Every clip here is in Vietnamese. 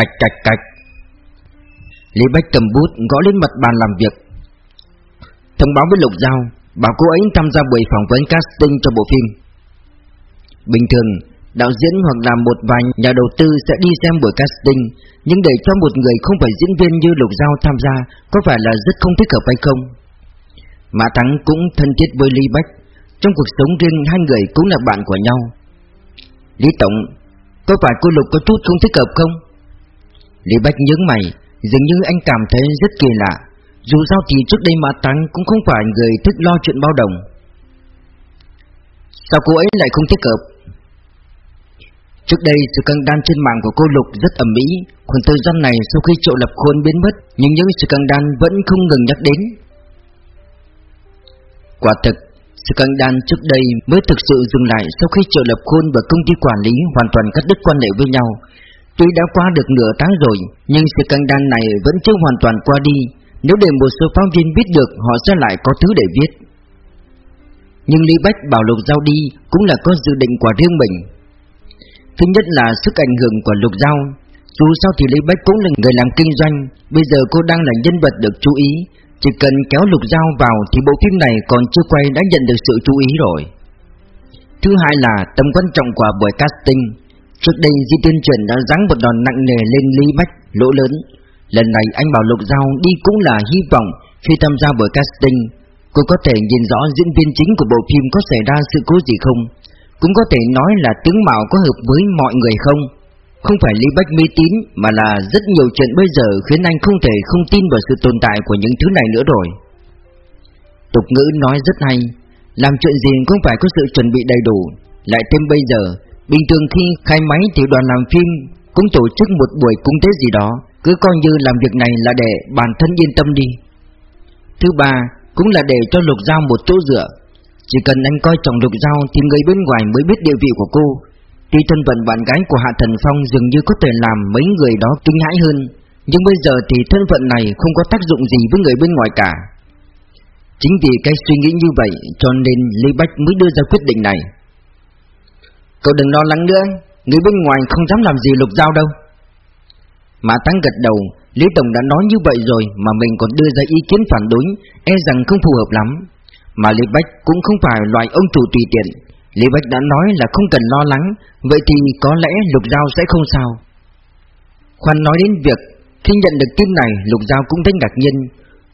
Cạch cạch cạch. Lý Bách cầm bút gõ lên mặt bàn làm việc. Thông báo với Lục Giao, Bảo cô ấy tham gia buổi phỏng vấn casting cho bộ phim. Bình thường, Đạo diễn hoặc là một vài nhà đầu tư sẽ đi xem buổi casting, Nhưng để cho một người không phải diễn viên như Lục Giao tham gia, Có phải là rất không thích hợp hay không? Mã Thắng cũng thân thiết với Lý Bách. Trong cuộc sống riêng, hai người cũng là bạn của nhau. Lý Tổng, Có phải cô Lục có chút không thích hợp không? Lý Bách nhướng mày, Dường như anh cảm thấy rất kỳ lạ. Dù sao thì trước đây Mã Thắng cũng không phải người thích lo chuyện bao đồng. Sao cô ấy lại không thích hợp? Trước đây sự căng đan trên mạng của cô Lục rất ẩm mỹ Khoảng thời gian này sau khi triệu lập khôn biến mất, Nhưng những sự căng đan vẫn không ngừng nhắc đến. Quả thực, sự căng đan trước đây mới thực sự dừng lại sau khi triệu lập khôn và công ty quản lý hoàn toàn cắt đứt quan hệ với nhau. Tuy đã qua được nửa tháng rồi, Nhưng sự căng đan này vẫn chưa hoàn toàn qua đi. Nếu để một số phóng viên biết được, họ sẽ lại có thứ để viết. Nhưng Lý Bách bảo Lục Giao đi cũng là có dự định của riêng mình. Thứ nhất là sức ảnh hưởng của Lục Giao. Dù sao thì Lý Bách cũng là người làm kinh doanh, Bây giờ cô đang là nhân vật được chú ý. Chỉ cần kéo Lục Giao vào Thì bộ phim này còn chưa quay đã nhận được sự chú ý rồi. Thứ hai là tầm quan trọng của buổi casting. Trước đây Di Tiên Trần đã giáng một đòn nặng nề lên Lý Bách, lỗ lớn. Lần này anh bảo Lục Giao đi cũng là hy vọng Khi tham gia buổi casting. Cô có thể nhìn rõ diễn viên chính của bộ phim có xảy ra sự cố gì không? Cũng có thể nói là tướng mạo có hợp với mọi người không? Không phải Lý Bách mê tín, Mà là rất nhiều chuyện bây giờ Khiến anh không thể không tin vào sự tồn tại của những thứ này nữa rồi. Tục ngữ nói rất hay, Làm chuyện gì cũng phải có sự chuẩn bị đầy đủ. Lại thêm bây giờ Bình thường khi khai máy thì đoàn làm phim, Cũng tổ chức một buổi cúng tế gì đó, Cứ coi như làm việc này là để bản thân yên tâm đi. Thứ ba, Cũng là để cho lục giao một chỗ dựa. Chỉ cần anh coi trọng lục giao thì người bên ngoài mới biết địa vị của cô. Tuy thân phận bạn gái của Hạ Thần Phong dường như có thể làm mấy người đó kinh hãi hơn, Nhưng bây giờ thì thân phận này không có tác dụng gì với người bên ngoài cả. Chính vì cái suy nghĩ như vậy cho nên Lý Bách mới đưa ra quyết định này. Cậu đừng lo lắng nữa, Người bên ngoài không dám làm gì lục giao đâu. Mã Tăng gật đầu, Lý Tổng đã nói như vậy rồi Mà mình còn đưa ra ý kiến phản đối E rằng không phù hợp lắm. Mà Lý Bách cũng không phải loại ông chủ tùy tiện. Lý Bách đã nói là không cần lo lắng, Vậy thì có lẽ Lục Giao sẽ không sao. Khoan nói đến việc, Khi nhận được tin này, Lục Giao cũng thấy ngạc nhiên.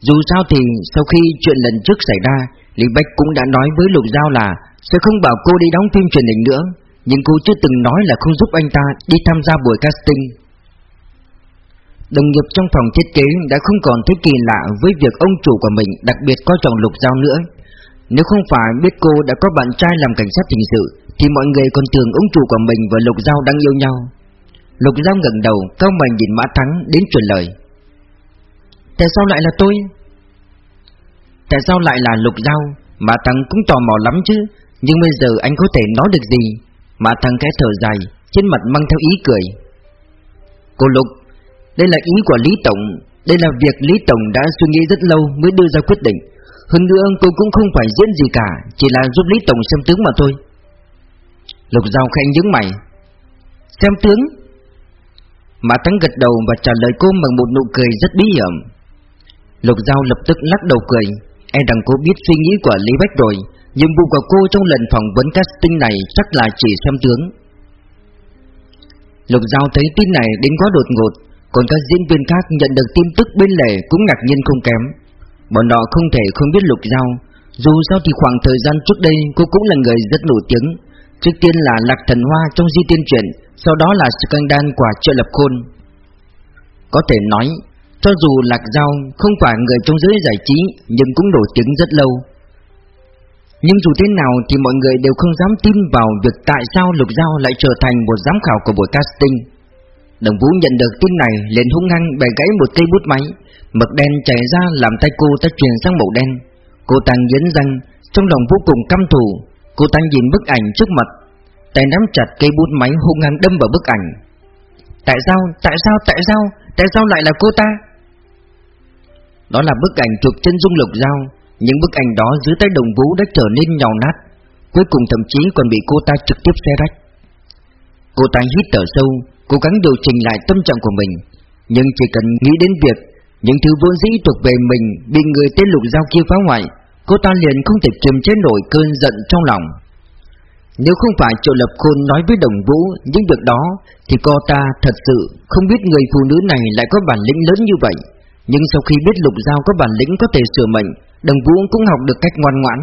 Dù sao thì sau khi chuyện lần trước xảy ra, Lý Bách cũng đã nói với Lục Giao là Sẽ không bảo cô đi đóng phim truyền hình nữa. Nhưng cô chưa từng nói là không giúp anh ta Đi tham gia buổi casting Đồng nghiệp trong phòng thiết kế đã không còn thấy kỳ lạ với việc ông chủ của mình đặc biệt coi trọng Lục Giao nữa nếu không phải biết cô đã có bạn trai làm cảnh sát hình sự Thì mọi người còn tưởng ông chủ của mình và Lục Giao đang yêu nhau Lục Giao ngẩng đầu, cao mày nhìn Mã Thắng đến truyền lời Tại sao lại là tôi? Tại sao lại là Lục Giao? Mã Thắng cũng tò mò lắm chứ Nhưng bây giờ anh có thể nói được gì? Mã Thắng khẽ thở dài, trên mặt mang theo ý cười. Cô Lục, đây là ý của Lý Tổng Đây là việc Lý Tổng đã suy nghĩ rất lâu mới đưa ra quyết định. Hơn nữa cô cũng không phải diễn gì cả Chỉ là giúp Lý Tổng xem tướng mà thôi. Lục Giao khen nhướng mày. Xem tướng? Mã thắng gật đầu và trả lời cô bằng một nụ cười rất bí hiểm. Lục Giao lập tức lắc đầu cười. E rằng cô biết suy nghĩ của Lý Bách rồi. Nhiệm vụ của cô trong lần phỏng vấn casting này chắc là chỉ xem tướng. Lục Giao thấy tin này đến quá đột ngột, Còn các diễn viên khác nhận được tin tức bên lề cũng ngạc nhiên không kém. Bọn họ không thể không biết Lục Giao, Dù sao thì khoảng thời gian trước đây Cô cũng là người rất nổi tiếng. Trước tiên là Lạc Thần Hoa trong di tiên truyện Sau đó là scandal của trợ lập khôn. Có thể nói, Cho dù Lạc Giao không phải người trong giới giải trí, Nhưng cũng nổi tiếng rất lâu. Nhưng dù thế nào thì mọi người đều không dám tin vào việc tại sao Lục Giao lại trở thành một giám khảo của buổi casting. Đồng Vũ nhận được tin này liền hung hăng bẻ gãy một cây bút máy Mực đen chảy ra làm tay cô ta chuyển sang màu đen. Cô ta nghiến răng Trong lòng vô cùng căm thù. Cô ta nhìn bức ảnh trước mặt Tay nắm chặt cây bút máy hung hăng đâm vào bức ảnh. Tại sao, tại sao, tại sao, tại sao lại là cô ta? Đó là bức ảnh chụp chân dung lục giao. Những bức ảnh đó dưới tay đồng vũ đã trở nên nhào nát Cuối cùng thậm chí còn bị cô ta trực tiếp xe rách Cô ta hít thở sâu cố gắng điều chỉnh lại tâm trạng của mình. Nhưng chỉ cần nghĩ đến việc những thứ vốn dĩ thuộc về mình bị người tên lục giao kia phá hoại, cô ta liền không thể kiềm chế nổi cơn giận trong lòng. Nếu không phải Triệu Lập Khôn nói với Đồng Vũ những việc đó, thì cô ta thật sự không biết người phụ nữ này lại có bản lĩnh lớn như vậy. Nhưng sau khi biết Lục Giao có bản lĩnh có thể sửa mệnh, Đồng Vũ cũng học được cách ngoan ngoãn.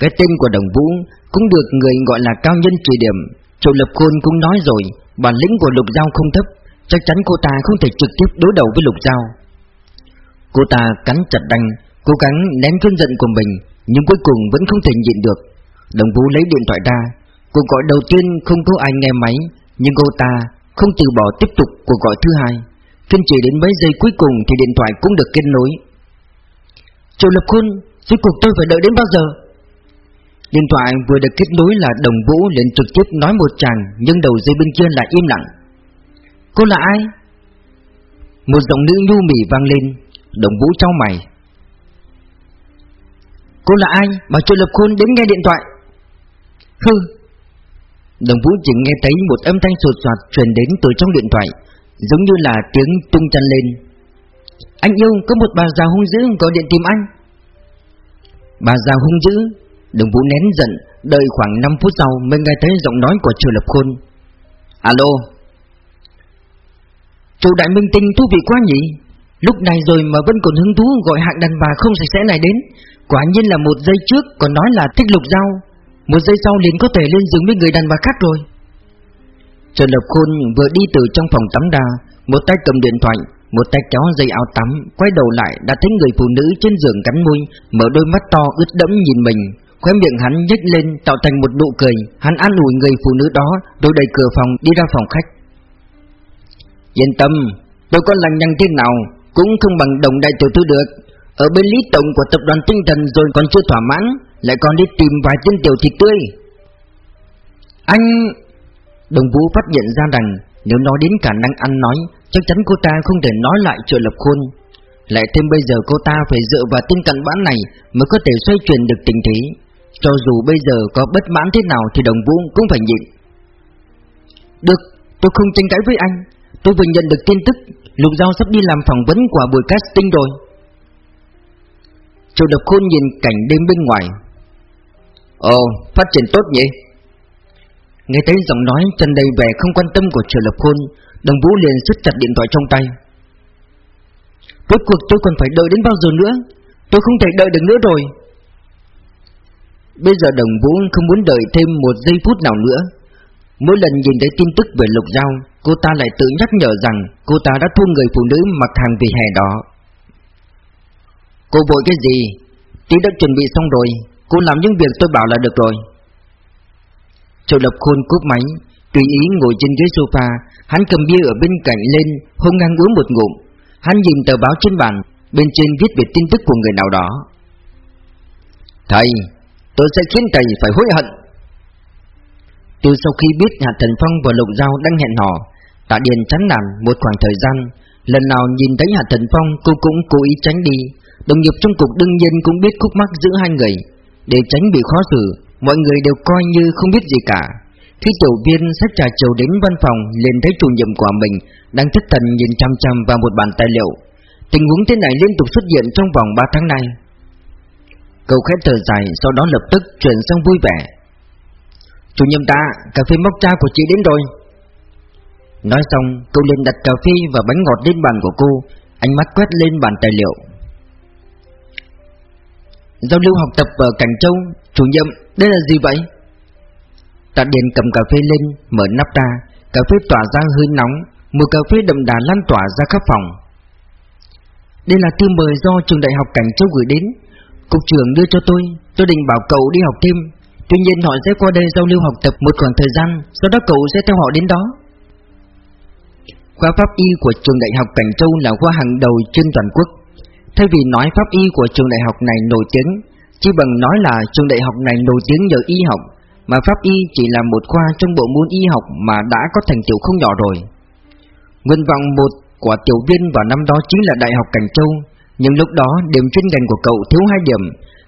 Cái tên của Đồng Vũ cũng được người gọi là cao nhân chỉ điểm. Triệu Lập Khôn cũng nói rồi, bản lĩnh của Lục Giao không thấp, chắc chắn cô ta không thể trực tiếp đối đầu với Lục Giao. Cô ta cắn chặt đanh, cố gắng nén cơn giận của mình, nhưng cuối cùng vẫn không thể nhịn được. Đồng Vũ lấy điện thoại ra, cuộc gọi đầu tiên không có ai nghe máy, nhưng cô ta không từ bỏ tiếp tục cuộc gọi thứ hai. Kiên trì đến mấy giây cuối cùng thì điện thoại cũng được kết nối. Triệu Lập Khôn, rốt cuộc tôi phải đợi đến bao giờ? Điện thoại vừa được kết nối là Đồng Vũ liền trực tiếp nói một chàng, nhưng đầu dây bên kia lại im lặng. Cô là ai? Một giọng nữ nhu mì vang lên, Đồng Vũ trao mày. Cô là ai mà Triệu Lập Khôn đến nghe điện thoại? Hừ. Đồng Vũ chỉ nghe thấy một âm thanh sột soạt truyền đến từ trong điện thoại, giống như là tiếng tung chân lên. Anh yêu có một bà già hung dữ gọi điện tìm anh. Bà già hung dữ, Đồng Vũ nén giận, đợi khoảng 5 phút sau mới nghe thấy giọng nói của Chu Lập Khôn. Alo. Chủ đại minh tinh thú vị quá nhỉ? Lúc này rồi mà vẫn còn hứng thú gọi hạng đàn bà không sạch sẽ này đến. Quả nhiên là một giây trước còn nói là thích lục dao một giây sau liền có thể lên giường với người đàn bà khác rồi Trần Lập Khôn vừa đi từ trong phòng tắm ra Một tay cầm điện thoại một tay kéo dây áo tắm, Quay đầu lại đã thấy người phụ nữ trên giường cắn môi, Mở đôi mắt to ướt đẫm nhìn mình. Khóe miệng hắn nhếch lên, tạo thành một nụ cười. Hắn an ủi người phụ nữ đó, Rồi đẩy cửa phòng đi ra phòng khách. Yên tâm, Tôi có lành nhanh thế nào Cũng không bằng đồng đại tiểu thư được. Ở bên lý tổng của tập đoàn tinh thần rồi còn chưa thỏa mãn, lại còn đi tìm vài tên tiểu thịt tươi. Anh... Đồng Vũ phát hiện ra rằng, Nếu nói đến khả năng ăn nói Chắc chắn cô ta không thể nói lại triệu lập khôn Lại thêm bây giờ cô ta phải dựa vào tin cận bản này Mới có thể xoay chuyển được tình thế. Cho dù bây giờ có bất mãn thế nào Thì đồng vũ cũng phải nhịn. Được, tôi không tranh cãi với anh. Tôi vừa nhận được tin tức Lục Giao sắp đi làm phỏng vấn của buổi casting rồi. Triệu Độc Khôn nhìn cảnh đêm bên ngoài. Ồ, phát triển tốt nhỉ? Nghe thấy giọng nói chân đầy vẻ không quan tâm của Triệu Lập Khôn, Đồng Vũ liền siết chặt điện thoại trong tay. Rốt cuộc tôi còn phải đợi đến bao giờ nữa? Tôi không thể đợi được nữa rồi. Bây giờ Đồng Vũ không muốn đợi thêm một giây phút nào nữa. Mỗi lần nhìn thấy tin tức về Lục Giao, cô ta lại tự nhắc nhở rằng cô ta đã thua người phụ nữ mặc hàng vì hè đó. Cô vội cái gì? Tí đã chuẩn bị xong rồi, Cô làm những việc tôi bảo là được rồi Châu Lập Khôn cúp máy Tùy ý ngồi trên ghế sofa Hắn cầm bia ở bên cạnh lên Hôn ngang uống một ngụm. Hắn nhìn tờ báo trên bàn Bên trên viết về tin tức của người nào đó. Thầy Tôi sẽ khiến thầy phải hối hận. Từ sau khi biết Hạ Thần Phong và Lục Giao đang hẹn hò Tạ Điền chán nản một khoảng thời gian Lần nào nhìn thấy Hạ Thần Phong Cô cũng cố ý tránh đi. Đồng nghiệp trong cục đương nhiên cũng biết khúc mắc giữa hai người. Để tránh bị khó xử, mọi người đều coi như không biết gì cả. Khi tiểu viên sách trà chiều đến văn phòng liền thấy chủ nhiệm của mình đang thất thần nhìn chăm chăm vào một bản tài liệu. Tình huống thế này liên tục xuất hiện trong vòng 3 tháng nay. Cậu khẽ thở dài sau đó lập tức chuyển sang vui vẻ. Chủ nhiệm ta, cà phê móc cha của chị đến rồi. Nói xong, cậu liền đặt cà phê và bánh ngọt lên bàn của cô, ánh mắt quét lên bản tài liệu Giao lưu học tập ở Cảnh Châu Chủ nhiệm, đây là gì vậy? Tạ Điền cầm cà phê lên, mở nắp ra Cà phê tỏa ra hơi nóng Mùi cà phê đậm đà lan tỏa ra khắp phòng. Đây là thư mời do trường đại học Cảnh Châu gửi đến. Cục trưởng đưa cho tôi Tôi định bảo cậu đi học thêm. Tuy nhiên họ sẽ qua đây giao lưu học tập một khoảng thời gian Sau đó cậu sẽ theo họ đến đó. Khoa pháp y của trường đại học Cảnh Châu là khoa hàng đầu trên toàn quốc. Thay vì nói pháp y của trường đại học này nổi tiếng, chỉ bằng nói là trường đại học này nổi tiếng nhờ y học, mà pháp y chỉ là một khoa trong bộ môn y học mà đã có thành tựu không nhỏ rồi. Nguyện vọng một của tiểu viên vào năm đó chính là Đại học Cảnh Châu, nhưng lúc đó điểm chuyên ngành của cậu thiếu hai điểm,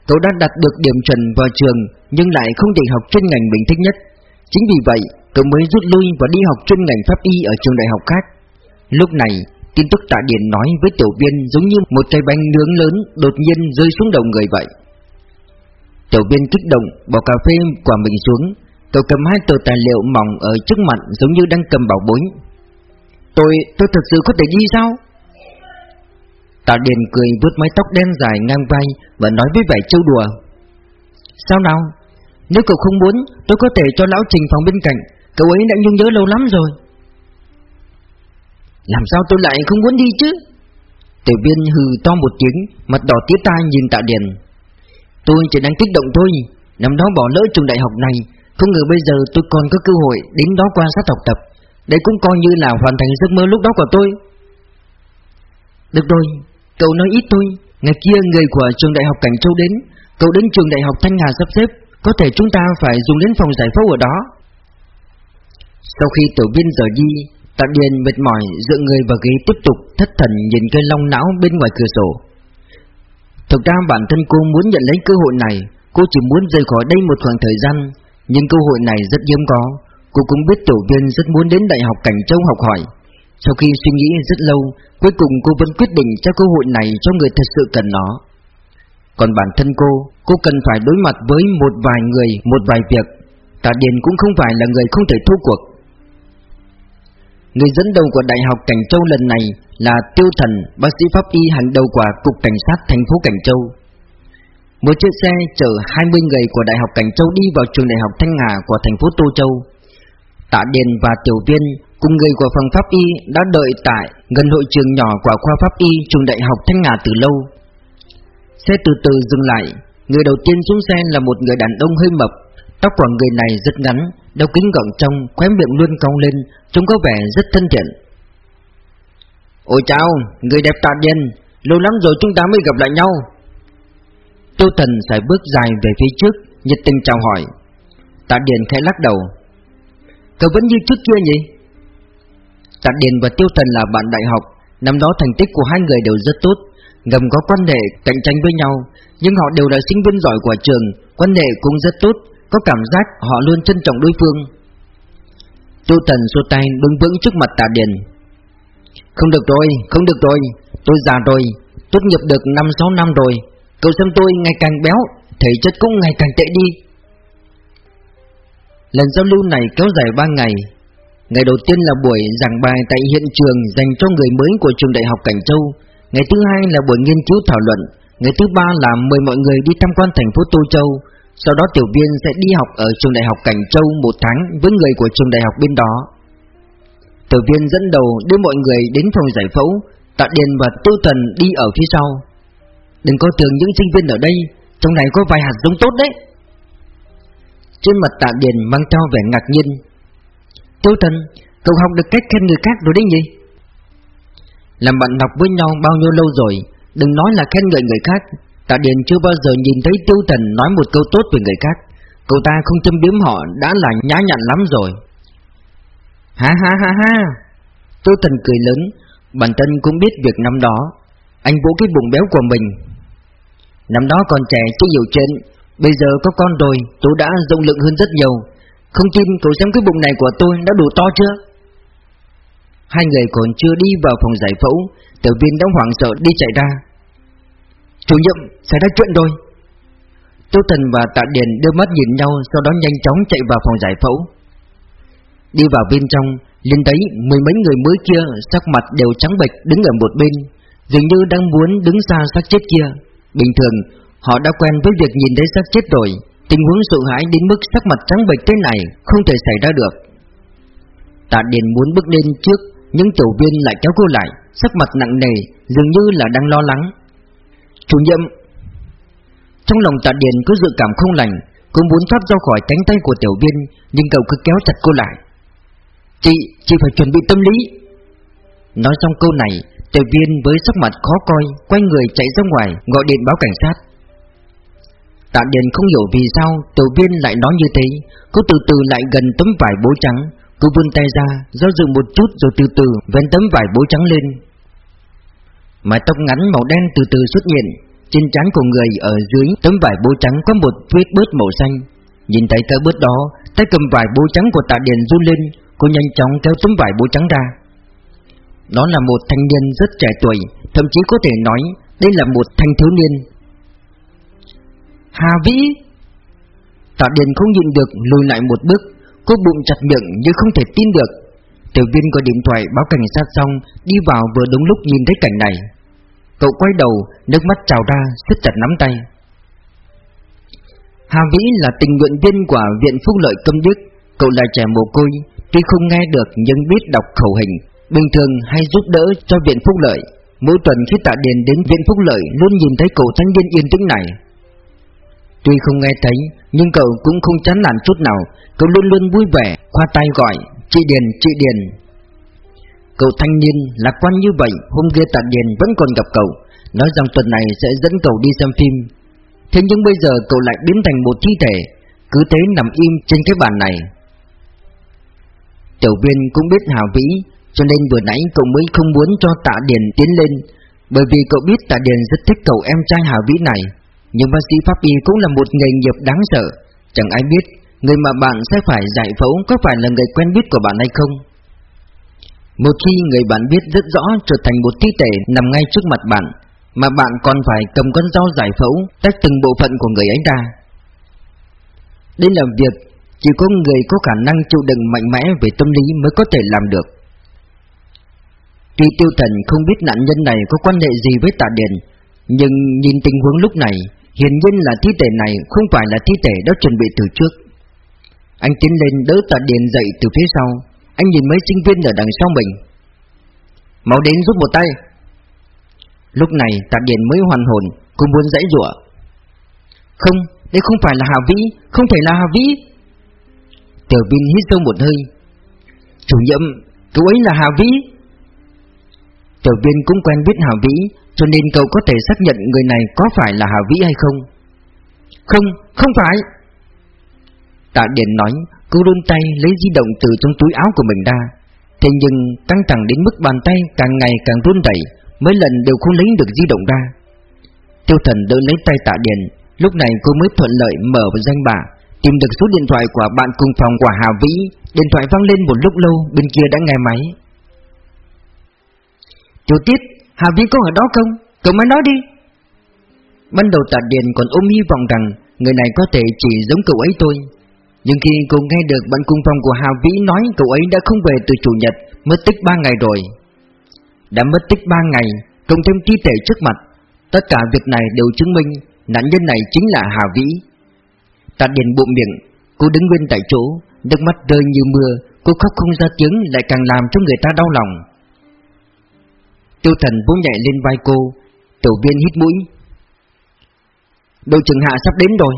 cậu đã đạt được điểm chuẩn vào trường nhưng lại không thể học chuyên ngành mình thích nhất. Chính vì vậy cậu mới rút lui và đi học chuyên ngành pháp y ở trường đại học khác. Lúc này, tin tức tạ điện nói với tiểu viên giống như một cây bánh nướng lớn đột nhiên rơi xuống đầu người vậy. Tiểu viên kích động bỏ cà phê quả mình xuống, cậu cầm hai tờ tài liệu mỏng ở trước mặt giống như đang cầm bảo bối. Tôi, tôi thật sự có thể đi sao? Tạ Điền cười vuốt mái tóc đen dài ngang vai và nói với vẻ trêu đùa. Sao nào? Nếu cậu không muốn, tôi có thể cho lão Trình phòng bên cạnh, cậu ấy đã nhung nhớ lâu lắm rồi. Làm sao tôi lại không muốn đi chứ? Tiểu viên hừ to một tiếng, mặt đỏ tía tai nhìn Tạ Điền. Tôi chỉ đang kích động thôi, năm đó bỏ lỡ trường đại học này, không ngờ bây giờ tôi còn có cơ hội đến đó quan sát học tập. Đây cũng coi như là hoàn thành giấc mơ lúc đó của tôi. Được rồi, Cậu nói ít thôi. Ngày kia người của trường đại học Cảnh Châu đến. Cậu đến trường đại học Thanh Hà sắp xếp. Có thể chúng ta phải dùng đến phòng giải phẫu ở đó. Sau khi tiểu viên rời đi Tạ Điền mệt mỏi dựa người vào ghế tiếp tục thất thần nhìn cây long não bên ngoài cửa sổ. Thực ra bản thân cô muốn nhận lấy cơ hội này Cô chỉ muốn rời khỏi đây một khoảng thời gian Nhưng cơ hội này rất hiếm có Cô cũng biết tiểu viên rất muốn đến Đại học Cảnh Châu học hỏi sau khi suy nghĩ rất lâu, cuối cùng cô vẫn quyết định cho cơ hội này cho người thật sự cần nó. Còn bản thân cô, cô cần phải đối mặt với một vài người, một vài việc. Tạ Điền cũng không phải là người không thể thua cuộc. Người dẫn đầu của Đại học Cảnh Châu lần này là Tiêu Thần, bác sĩ pháp y hàng đầu của Cục Cảnh sát thành phố Cảnh Châu. Một chiếc xe chở 20 người của Đại học Cảnh Châu đi vào trường Đại học Thanh Hà của thành phố Tô Châu. Tạ Điền và Tiểu Viên cùng người của phòng pháp y đã đợi tại gần hội trường nhỏ của khoa pháp y trường đại học Thanh Hà từ lâu. Xe từ từ dừng lại, người đầu tiên xuống xe là một người đàn ông hơi mập, tóc của người này rất ngắn, đeo kính gọng trong, khóe miệng luôn cong lên, trông có vẻ rất thân thiện. Ôi chào, người đẹp tạ điên, lâu lắm rồi chúng ta mới gặp lại nhau. Tô Thần phải bước dài về phía trước, nhiệt tình chào hỏi. Tạ Điền khẽ lắc đầu. Cậu vẫn như trước kia nhỉ? Tạ Điền và Tiêu Thần là bạn đại học, năm đó thành tích của hai người đều rất tốt, ngầm có quan hệ cạnh tranh với nhau, nhưng họ đều là sinh viên giỏi của trường, quan hệ cũng rất tốt, có cảm giác họ luôn trân trọng đối phương. Tiêu Thần xua tay đứng vững trước mặt Tạ Điền. Không được rồi, không được rồi, tôi già rồi, tốt nghiệp được 5-6 năm rồi, cậu xem tôi ngày càng béo, thể chất cũng ngày càng tệ đi. Lần giao lưu này kéo dài 3 ngày, Ngày đầu tiên là buổi giảng bài tại hiện trường dành cho người mới của trường đại học Cảnh Châu. Ngày thứ hai là buổi nghiên cứu thảo luận. Ngày thứ ba là mời mọi người đi tham quan thành phố Tô Châu. Sau đó tiểu viên sẽ đi học ở trường đại học Cảnh Châu một tháng với người của trường đại học bên đó. Tiểu viên dẫn đầu đưa mọi người đến phòng giải phẫu, Tạ Điền và Tư Thần đi ở phía sau. Đừng có tưởng những sinh viên ở đây, trong này có vài hạt giống tốt đấy. Trên mặt Tạ Điền mang theo vẻ ngạc nhiên, Tiêu Tần, cậu học được cách khen người khác rồi đấy nhỉ? Làm bạn học với nhau bao nhiêu lâu rồi, đừng nói là khen ngợi người khác. Tạ Điền chưa bao giờ nhìn thấy Tiêu Tần nói một câu tốt về người khác. Cậu ta không châm biếm họ đã là nhã nhặn lắm rồi. Ha ha ha ha! Tiêu Tần cười lớn, bản thân cũng biết việc năm đó. Anh vỗ cái bụng béo của mình. Năm đó còn trẻ chưa hiểu chuyện, bây giờ có con rồi, tôi đã rộng lượng hơn rất nhiều. Không tin cậu xem cái bụng này của tôi đã đủ to chưa Hai người còn chưa đi vào phòng giải phẫu Tiểu viên đã hoảng sợ đi chạy ra Chủ nhiệm xảy ra chuyện rồi Tô Thần và Tạ Điền đưa mắt nhìn nhau Sau đó nhanh chóng chạy vào phòng giải phẫu Đi vào bên trong Lên thấy mười mấy người mới kia Sắc mặt đều trắng bệch đứng ở một bên Dường như đang muốn đứng xa xác chết kia Bình thường Họ đã quen với việc nhìn thấy xác chết rồi Tình huống sợ hãi đến mức sắc mặt trắng bệch thế này không thể xảy ra được. Tạ Điền muốn bước lên trước, nhưng tiểu viên lại kéo cô lại, sắc mặt nặng nề, dường như là đang lo lắng. Chủ nhiệm Trong lòng Tạ Điền có dự cảm không lành, cô muốn thoát ra khỏi cánh tay của tiểu viên, nhưng cậu cứ kéo chặt cô lại. Chị, chị phải chuẩn bị tâm lý. Nói xong câu này, tiểu viên với sắc mặt khó coi, quay người chạy ra ngoài, gọi điện báo cảnh sát. Tạ Điền không hiểu vì sao tiểu viên lại nói như thế Cô từ từ lại gần tấm vải bố trắng Cô vươn tay ra Do dự một chút rồi từ từ vén tấm vải bố trắng lên Mái tóc ngắn màu đen từ từ xuất hiện. Trên trán của người ở dưới tấm vải bố trắng có một vết bớt màu xanh. Nhìn thấy cái bớt đó, Tay cầm vải bố trắng của tạ điền run lên. Cô nhanh chóng kéo tấm vải bố trắng ra. Đó là một thanh niên rất trẻ tuổi, Thậm chí có thể nói Đây là một thanh thiếu niên. Hà Vĩ! Tạ Điền không nhịn được lùi lại một bước. Cô bụng chặt miệng như không thể tin được. Tiểu viên gọi điện thoại, báo cảnh sát xong, Đi vào vừa đúng lúc nhìn thấy cảnh này. Cậu quay đầu Nước mắt trào ra siết chặt nắm tay. Hà Vĩ là tình nguyện viên của Viện Phúc Lợi Câm Đức. Cậu là trẻ mồ côi Tuy không nghe được nhưng biết đọc khẩu hình. Bình thường hay giúp đỡ cho Viện Phúc Lợi. Mỗi tuần khi Tạ Điền đến Viện Phúc Lợi Luôn nhìn thấy cậu thanh niên yên tĩnh này. Tuy không nghe thấy Nhưng cậu cũng không chán nản chút nào. Cậu luôn luôn vui vẻ Khoa tay gọi Chị Điền, chị Điền. Cậu thanh niên lạc quan như vậy, Hôm kia Tạ Điền vẫn còn gặp cậu. Nói rằng tuần này sẽ dẫn cậu đi xem phim. Thế nhưng bây giờ cậu lại biến thành một thi thể, Cứ thế nằm im trên cái bàn này. Tiểu viên cũng biết Hà Vĩ, Cho nên vừa nãy cậu mới không muốn cho Tạ Điền tiến lên, Bởi vì cậu biết Tạ Điền rất thích cậu em trai Hà Vĩ này. Nhưng bác sĩ pháp y cũng là một nghề nghiệp đáng sợ. Chẳng ai biết, Người mà bạn sẽ phải giải phẫu Có phải là người quen biết của bạn hay không. Một khi người bạn biết rất rõ Trở thành một thi thể nằm ngay trước mặt bạn, Mà bạn còn phải cầm con dao giải phẫu Tách từng bộ phận của người ấy ra. Đây là việc Chỉ có người có khả năng chịu đựng mạnh mẽ Về tâm lý mới có thể làm được. Tuy tiêu thần không biết nạn nhân này có quan hệ gì với tạ điền, Nhưng nhìn tình huống lúc này, Hiển nhiên là thi thể này không phải là thi thể đã chuẩn bị từ trước. Anh tiến lên đỡ tạ điền dậy từ phía sau. Anh nhìn mấy sinh viên ở đằng sau mình. Mau đến giúp một tay. Lúc này tạ điện mới hoàn hồn Cũng muốn dãy rủa Không, đây không phải là Hà Vĩ Không thể là Hà Vĩ. Tiểu viên hít sâu một hơi. Chủ nhiệm, cậu ấy là Hà Vĩ. Tiểu viên cũng quen biết Hà Vĩ Cho nên cậu có thể xác nhận người này có phải là Hà Vĩ hay không? Không, không phải. Tạ Điền nói Cô đôn tay lấy di động từ trong túi áo của mình ra. Thế nhưng căng thẳng đến mức bàn tay càng ngày càng run đẩy Mấy lần đều không lấy được di động ra. Tiêu thần đỡ lấy tay tạ Điền Lúc này cô mới thuận lợi mở vào danh bạ Tìm được số điện thoại của bạn cùng phòng của Hà Vĩ. Điện thoại vang lên một lúc lâu Bên kia đã nghe máy. Tiểu tiết, Hà Vĩ có ở đó không? Cậu mới nói đi. Ban đầu tạ Điền còn ôm hy vọng rằng Người này có thể chỉ giống cậu ấy thôi. Nhưng khi cô nghe được bạn cung phòng của Hà Vĩ nói Cậu ấy đã không về từ Chủ nhật, Mất tích 3 ngày rồi. Đã mất tích 3 ngày Cộng thêm thi thể trước mặt, Tất cả việc này đều chứng minh Nạn nhân này chính là Hà Vĩ. Tạ Điền bụng miệng, Cô đứng nguyên tại chỗ, Nước mắt rơi như mưa, Cô khóc không ra tiếng lại càng làm cho người ta đau lòng. Tiêu thần vỗ nhẹ lên vai cô, Tiểu viên hít mũi. Đội trưởng hạ sắp đến rồi.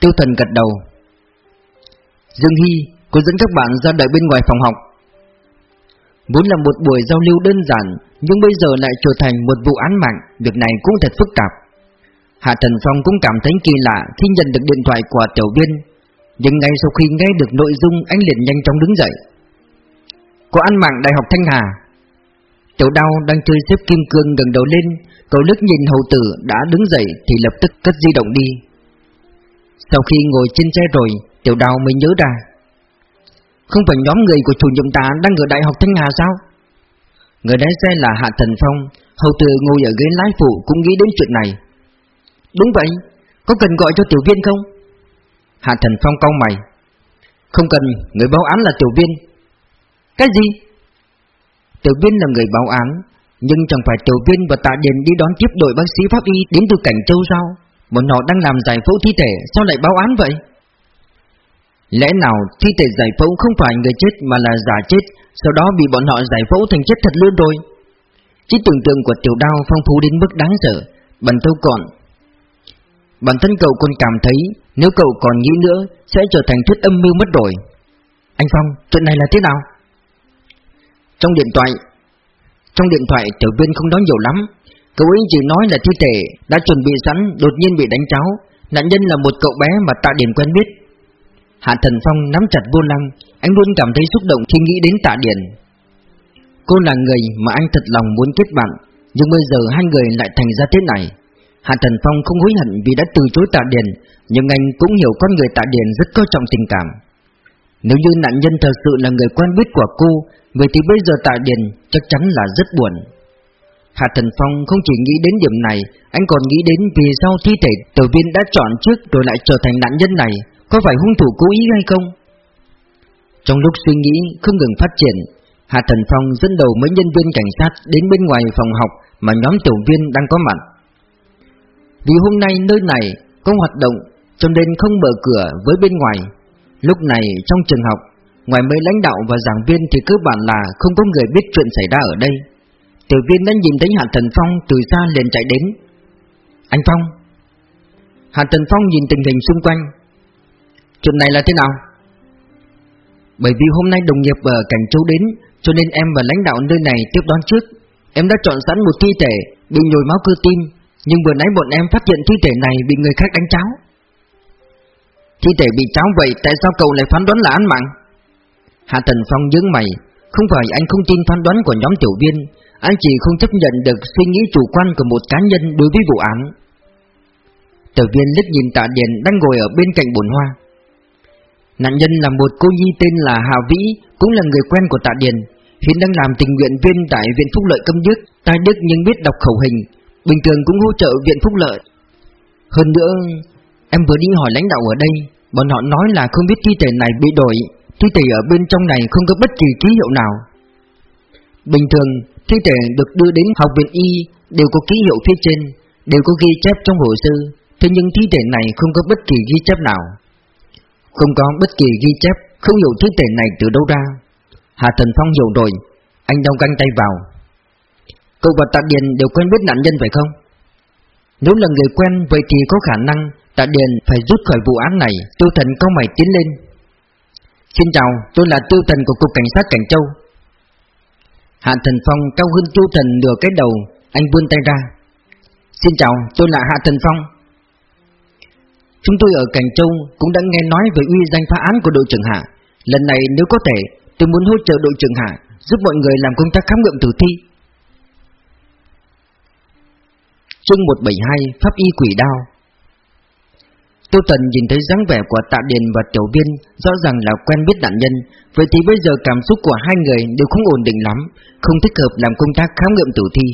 Tiêu thần gật đầu. Dương Hy Cô dẫn các bạn ra đợi bên ngoài phòng học. Vốn là một buổi giao lưu đơn giản, Nhưng bây giờ lại trở thành một vụ án mạng, Việc này cũng thật phức tạp. Hạ Thần Phong cũng cảm thấy kỳ lạ Khi nhận được điện thoại của tiểu viên, Nhưng ngay sau khi nghe được nội dung, Anh liền nhanh chóng đứng dậy. Có ăn mạng Đại học Thanh Hà. Tiểu đau đang chơi xếp kim cương gần đầu lên, Cậu lướt nhìn hầu tử đã đứng dậy Thì lập tức cất di động đi. Sau khi ngồi trên xe rồi Tiểu Đào mới nhớ ra. Không phải nhóm người của chủ nhiệm ta Đang ở Đại học Thanh Hà sao? Người lái xe là Hạ Thần Phong, Hầu từ ngồi ở ghế lái phụ Cũng nghĩ đến chuyện này. Đúng vậy, Có cần gọi cho tiểu viên không? Hạ Thần Phong cau mày. Không cần, Người báo án là tiểu viên. Cái gì? Tiểu viên là người báo án, Nhưng chẳng phải tiểu viên và tạ điền đi đón tiếp đội bác sĩ pháp y đến từ cảnh châu sao? Bọn họ đang làm giải phẫu thi thể, Sao lại báo án vậy? Lẽ nào thi thể giải phẫu không phải người chết mà là giả chết Sau đó bị bọn họ giải phẫu thành chết thật luôn rồi Trí tưởng tượng của tiểu đao phong phú đến mức đáng sợ. Bần thâu còn Bản thân cậu còn cảm thấy Nếu cậu còn nghĩ nữa Sẽ trở thành thuyết âm mưu mất rồi. Anh Phong, chuyện này là thế nào? Trong điện thoại Trong điện thoại tiểu viên không nói nhiều lắm. Cậu ấy chỉ nói là thi thể Đã chuẩn bị sẵn đột nhiên bị đánh cháo Nạn nhân là một cậu bé mà tạ điểm quen biết. Hạ Thần Phong nắm chặt vô lăng, Anh luôn cảm thấy xúc động khi nghĩ đến tạ điển Cô là người mà anh thật lòng muốn kết bạn, Nhưng bây giờ hai người lại thành ra thế này. Hạ Thần Phong không hối hận vì đã từ chối tạ điền, Nhưng anh cũng hiểu con người tạ điền rất coi trọng tình cảm. Nếu như nạn nhân thật sự là người quen biết của cô, Vậy thì bây giờ tạ điền chắc chắn là rất buồn. Hạ Thần Phong không chỉ nghĩ đến điểm này, Anh còn nghĩ đến vì sao thi thể tiểu viên đã chọn trước rồi lại trở thành nạn nhân này. Có phải hung thủ cố ý hay không? Trong lúc suy nghĩ không ngừng phát triển, Hạ Thần Phong dẫn đầu mấy nhân viên cảnh sát đến bên ngoài phòng học mà nhóm tiểu viên đang có mặt. Vì hôm nay nơi này có hoạt động cho nên không mở cửa với bên ngoài. Lúc này trong trường học, Ngoài mấy lãnh đạo và giảng viên thì cơ bản là không có người biết chuyện xảy ra ở đây. Tiểu viên đã nhìn thấy Hạ Thần Phong từ xa liền chạy đến. Anh Phong. Hạ Thần Phong nhìn tình hình xung quanh Chuyện này là thế nào? Bởi vì hôm nay đồng nghiệp ở Cảnh Châu đến, Cho nên em và lãnh đạo nơi này tiếp đón trước. Em đã chọn sẵn một thi thể Bị nhồi máu cơ tim, Nhưng vừa nãy bọn em phát hiện thi thể này bị người khác đánh cháo. Thi thể bị cháo vậy Tại sao cậu lại phán đoán là án mạng? Hạ Tần Phong nhướng mày, Không phải anh không tin phán đoán của nhóm tiểu viên, Anh chỉ không chấp nhận được suy nghĩ chủ quan của một cá nhân đối với vụ án. Tiểu viên liếc nhìn tạ Điền đang ngồi ở bên cạnh bồn hoa. Nạn nhân là một cô nhi tên là Hà Vĩ, Cũng là người quen của tạ Điền. Hiện đang làm tình nguyện viên tại Viện Phúc Lợi Câm Đức, Tai Đức nhưng biết đọc khẩu hình, Bình thường cũng hỗ trợ Viện Phúc Lợi. Hơn nữa, Em vừa đi hỏi lãnh đạo ở đây, Bọn họ nói là không biết thi thể này bị đổi, Thi thể ở bên trong này không có bất kỳ ký hiệu nào. Bình thường, Thi thể được đưa đến học viện Y, Đều có ký hiệu phía trên, Đều có ghi chép trong hồ sơ, Thế nhưng thi thể này không có bất kỳ ghi chép nào. Không có bất kỳ ghi chép Không hiểu thứ tệ này từ đâu ra. Hà Thần Phong hiểu rồi Anh đong canh tay vào. Cậu và Tạ Điền đều quen biết nạn nhân phải không? Nếu là người quen vậy thì có khả năng Tạ Điền phải rút khỏi vụ án này. Tiêu Thần có mày tiến lên. Xin chào, tôi là Tiêu Thần của Cục Cảnh sát Cảnh Châu. Hạ Thần Phong cao hơn Tiêu Thần nửa cái đầu Anh vươn tay ra. Xin chào, tôi là Hạ Thần Phong. Chúng tôi ở Cảnh Châu cũng đã nghe nói về uy danh phá án của đội trưởng Hạ. Lần này nếu có thể Tôi muốn hỗ trợ đội trưởng Hạ Giúp mọi người làm công tác khám nghiệm tử thi. Chương 172 Pháp y quỷ đao. Tiêu Tần nhìn thấy dáng vẻ của Tạ Điền và Tiểu Viên Rõ ràng là quen biết nạn nhân. Vậy thì bây giờ cảm xúc của hai người đều không ổn định lắm Không thích hợp làm công tác khám nghiệm tử thi.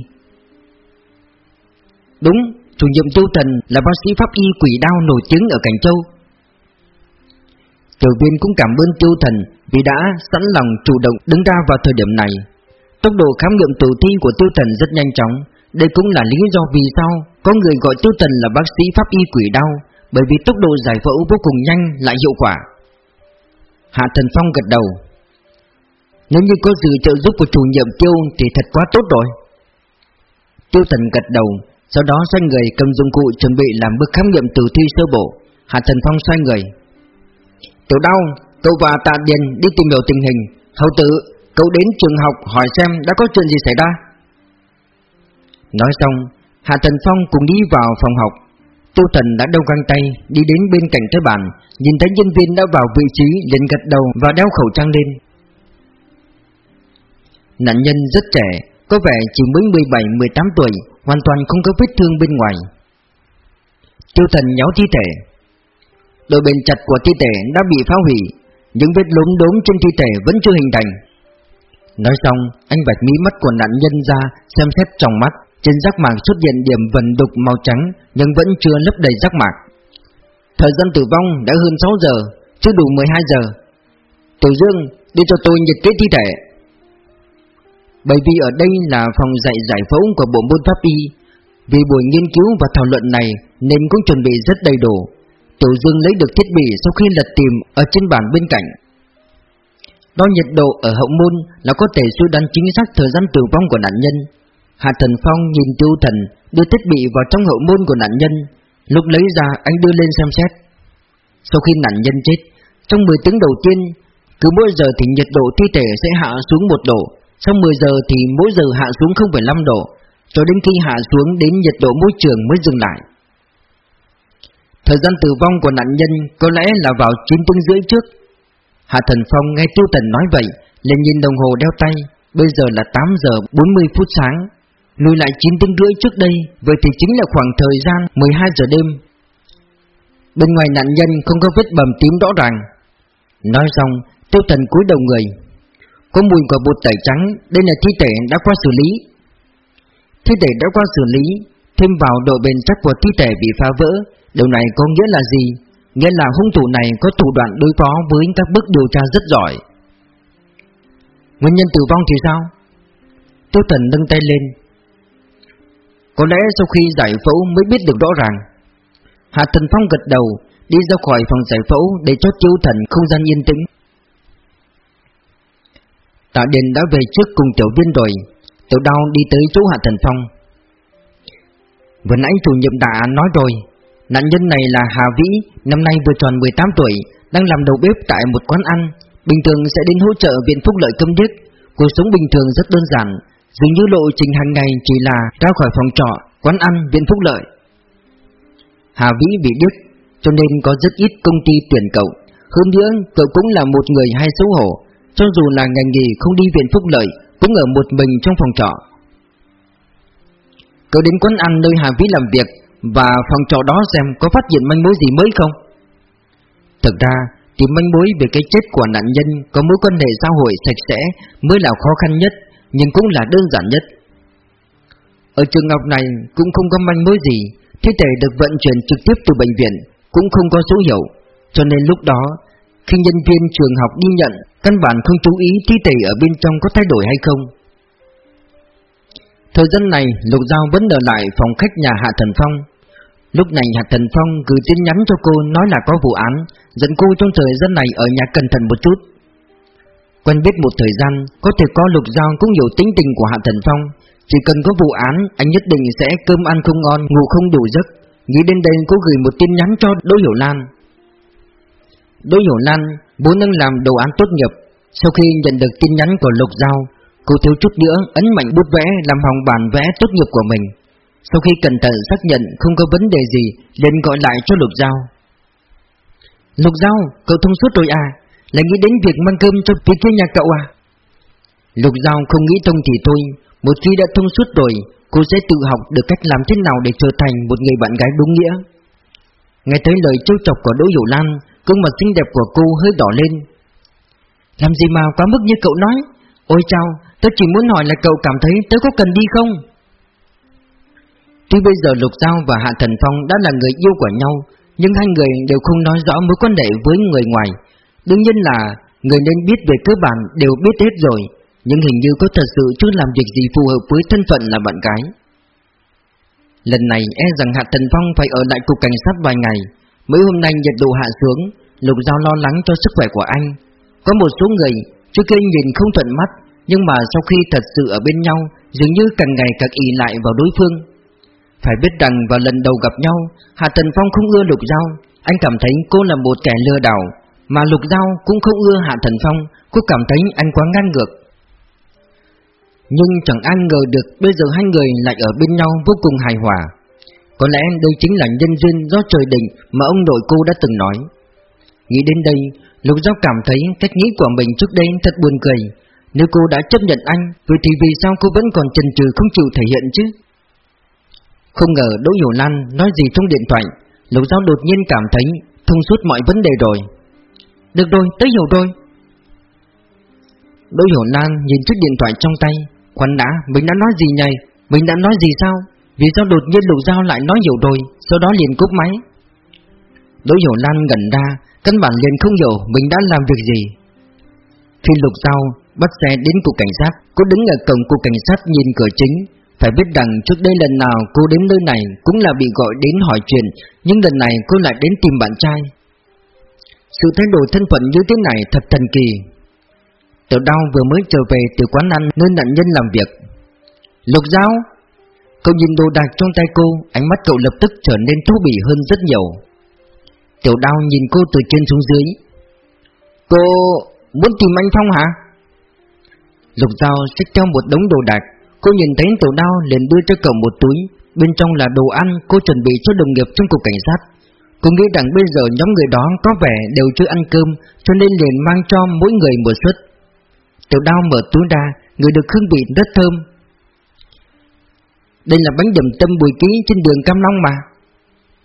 Đúng, chủ nhiệm Tiêu thần là bác sĩ pháp y quỷ đao nổi tiếng ở Cảnh Châu Tiểu Viên cũng cảm ơn Tiêu Thần vì đã sẵn lòng chủ động đứng ra vào thời điểm này. Tốc độ khám nghiệm tử thi của Tiêu Thần rất nhanh chóng, đây cũng là lý do vì sao có người gọi Tiêu Thần là bác sĩ pháp y quỷ đau, bởi vì tốc độ giải phẫu vô cùng nhanh lại hiệu quả. Hạ Thần Phong gật đầu. Nếu như có sự trợ giúp của chủ nhiệm Tiêu thì thật quá tốt rồi. Tiêu Thần gật đầu, sau đó xoay người cầm dụng cụ chuẩn bị làm bước khám nghiệm tử thi sơ bộ. Hạ Thần Phong xoay người. Tiểu đau, Cậu và Tạ Điền đi tìm hiểu tình hình. Hậu tự, cậu đến trường học hỏi xem đã có chuyện gì xảy ra. Nói xong, Hạ Thần Phong cùng đi vào phòng học. Tiêu Thần đã đeo găng tay Đi đến bên cạnh cái bàn Nhìn thấy nhân viên đã vào vị trí liền gật đầu Và đeo khẩu trang lên. Nạn nhân rất trẻ Có vẻ chỉ mới 17-18 tuổi. Hoàn toàn không có vết thương bên ngoài. Tiêu Thần nhéo thi thể. Đôi bên chặt của thi thể đã bị phá hủy, những vết lốm đốm trên thi thể vẫn chưa hình thành. Nói xong, Anh bạch mí mắt của nạn nhân ra, Xem xét trong mắt, Trên giác mạc xuất hiện điểm vần đục màu trắng, Nhưng vẫn chưa lấp đầy giác mạc. Thời gian tử vong đã hơn 6 giờ, Chưa đủ 12 giờ. Tiểu Dương, đi cho tôi nhiệt kế thi thể. Bởi vì ở đây là phòng dạy giải phẫu của bộ môn pháp y Vì buổi nghiên cứu và thảo luận này Nên cũng chuẩn bị rất đầy đủ Tiểu Dương lấy được thiết bị sau khi lật tìm ở trên bàn bên cạnh. Đo nhiệt độ ở hậu môn là có thể suy đoán chính xác thời gian tử vong của nạn nhân. Hạ Thần Phong nhìn Tiêu Thần đưa thiết bị vào trong hậu môn của nạn nhân. Lúc lấy ra anh đưa lên xem xét. Sau khi nạn nhân chết, trong 10 tiếng đầu tiên, cứ mỗi giờ thì nhiệt độ thi thể sẽ hạ xuống một độ, sau 10 giờ thì mỗi giờ hạ xuống 0,5 độ, cho đến khi hạ xuống đến nhiệt độ môi trường mới dừng lại. Thời gian tử vong của nạn nhân có lẽ là vào 9 tiếng rưỡi trước Hạ Thần Phong nghe Tiêu Tần nói vậy liền nhìn đồng hồ đeo tay Bây giờ là 8 giờ 40 phút sáng lùi lại 9 tiếng rưỡi trước đây, vậy thì chính là khoảng thời gian 12 giờ đêm. Bên ngoài nạn nhân không có vết bầm tím rõ ràng. Nói xong, Tiêu Tần cúi đầu người. Có mùi của bột tẩy trắng, đây là thi thể đã qua xử lý. Thi thể đã qua xử lý, thêm vào độ bền chắc của thi thể bị phá vỡ, điều này có nghĩa là gì? Nghĩa là hung thủ này có thủ đoạn đối phó với các bước điều tra rất giỏi. Nguyên nhân tử vong thì sao? Tiêu Thần nâng tay lên. Có lẽ sau khi giải phẫu mới biết được rõ ràng. Hạ Thần Phong gật đầu, đi ra khỏi phòng giải phẫu để cho Tiêu Thần không gian yên tĩnh. Tạ Điền đã về trước cùng Tiểu Viên rồi, Tiểu Đao đi tới chỗ Hạ Thần Phong. Vừa nãy chủ nhiệm đã nói rồi, nạn nhân này là Hà Vĩ, năm nay vừa tròn 18 tuổi, đang làm đầu bếp tại một quán ăn, bình thường sẽ đến hỗ trợ viện phúc lợi câm điếc. Cuộc sống bình thường rất đơn giản, dường như lộ trình hàng ngày chỉ là ra khỏi phòng trọ, quán ăn, viện phúc lợi. Hà Vĩ bị điếc, cho nên có rất ít công ty tuyển cậu. Hơn nữa, cậu cũng là một người hay xấu hổ, cho dù là ngành nghề không đi viện phúc lợi, cũng ở một mình trong phòng trọ. Cậu đến quán ăn nơi Hà Vĩ làm việc và phòng trọ đó xem có phát hiện manh mối gì mới không? Thực ra, tìm manh mối về cái chết của nạn nhân có mối quan hệ xã hội sạch sẽ mới là khó khăn nhất, nhưng cũng là đơn giản nhất. Ở trường học này cũng không có manh mối gì, thi thể được vận chuyển trực tiếp từ bệnh viện, cũng không có số hiệu, cho nên lúc đó, khi nhân viên trường học đi nhận, căn bản không chú ý thi thể ở bên trong có thay đổi hay không. Thời gian này, Lục Giao vẫn ở lại phòng khách nhà Hạ Thần Phong. Lúc này Hạ Thần Phong gửi tin nhắn cho cô nói là có vụ án, dẫn cô trong thời gian này ở nhà cẩn thận một chút. Quen biết một thời gian, có thể có Lục Giao cũng hiểu tính tình của Hạ Thần Phong. Chỉ cần có vụ án, anh nhất định sẽ cơm ăn không ngon, ngủ không đủ giấc. Nghĩ đến đây cô gửi một tin nhắn cho Đỗ Hiểu Lan. Đỗ Hiểu Lan vốn đang làm đồ án tốt nghiệp. Sau khi nhận được tin nhắn của Lục Giao, Cô thiếu chút nữa ấn mạnh bút vẽ làm hỏng bản vẽ tốt nghiệp của mình. Sau khi cẩn thận xác nhận không có vấn đề gì liền gọi lại cho Lục Giao. Lục Giao, cậu thông suốt rồi à? Lại nghĩ đến việc mang cơm cho phía kia nhà cậu à? Lục Giao không nghĩ thông thì thôi Một khi đã thông suốt rồi Cô sẽ tự học được cách làm thế nào để trở thành một người bạn gái đúng nghĩa. Nghe tới lời trêu chọc của Đỗ Hiểu Lan Gương mặt xinh đẹp của cô hơi đỏ lên. Làm gì mà quá mức như cậu nói? Ôi chào, Tớ chỉ muốn hỏi là cậu cảm thấy tớ có cần đi không? Tuy bây giờ Lục Giao và Hạ Thần Phong đã là người yêu của nhau Nhưng hai người đều không nói rõ mối quan hệ với người ngoài. Đương nhiên là người nên biết về cơ bản đều biết hết rồi Nhưng hình như có thật sự chưa làm việc gì phù hợp với thân phận là bạn gái. Lần này e rằng Hạ Thần Phong phải ở lại cục cảnh sát vài ngày. Mấy hôm nay nhiệt độ hạ xuống, Lục Giao lo lắng cho sức khỏe của anh. Có một số người, trước khi nhìn không thuận mắt, nhưng mà sau khi thật sự ở bên nhau, Dường như càng ngày càng ý lại vào đối phương. Phải biết rằng vào lần đầu gặp nhau Hạ Tần Phong không ưa Lục Giao. Anh cảm thấy cô là một kẻ lừa đảo, Mà Lục Giao cũng không ưa Hạ Thần Phong. Cô cảm thấy anh quá ngang ngược. Nhưng chẳng ai ngờ được Bây giờ hai người lại ở bên nhau vô cùng hài hòa. Có lẽ đây chính là nhân duyên do trời định Mà ông nội cô đã từng nói. Nghĩ đến đây Lục Giao cảm thấy cách nghĩ của mình trước đây thật buồn cười. Nếu cô đã chấp nhận anh Vậy thì vì sao cô vẫn còn chần chừ không chịu thể hiện chứ? Không ngờ Đỗ Hiểu Lan nói gì trong điện thoại Lục Giao đột nhiên cảm thấy Thông suốt mọi vấn đề rồi. Được rồi, tới hiểu rồi. Đỗ Hiểu Lan nhìn chiếc điện thoại trong tay Khoan đã, mình đã nói gì nhầy Mình đã nói gì sao? Vì sao đột nhiên Lục Giao lại nói hiểu rồi Sau đó liền cúp máy? Đỗ Hiểu Lan gần ra, Căn bản liền không hiểu mình đã làm việc gì. Khi Lục Giao Bắt xe đến cục cảnh sát, Cô đứng ở cổng cục cảnh sát nhìn cửa chính, Phải biết rằng trước đây lần nào cô đến nơi này Cũng là bị gọi đến hỏi chuyện, Nhưng lần này cô lại đến tìm bạn trai. Sự thay đổi thân phận như thế này thật thần kỳ. Tiểu đau vừa mới trở về từ quán ăn nơi nạn nhân làm việc. Lục Giao Cậu nhìn đồ đạc trong tay cô, Ánh mắt cậu lập tức trở nên thú vị hơn rất nhiều. Tiểu đau nhìn cô từ trên xuống dưới. Cô muốn tìm anh Phong hả? Lục dao xích theo một đống đồ đạc. Cô nhìn thấy tiểu đao liền đưa cho cậu một túi. Bên trong là đồ ăn cô chuẩn bị cho đồng nghiệp trong cục cảnh sát. Cô nghĩ rằng bây giờ nhóm người đó có vẻ đều chưa ăn cơm, Cho nên liền mang cho mỗi người một suất. Tiểu đao mở túi ra, Người được hương vị rất thơm. Đây là bánh dầm tâm bùi ký trên đường Cam Long mà.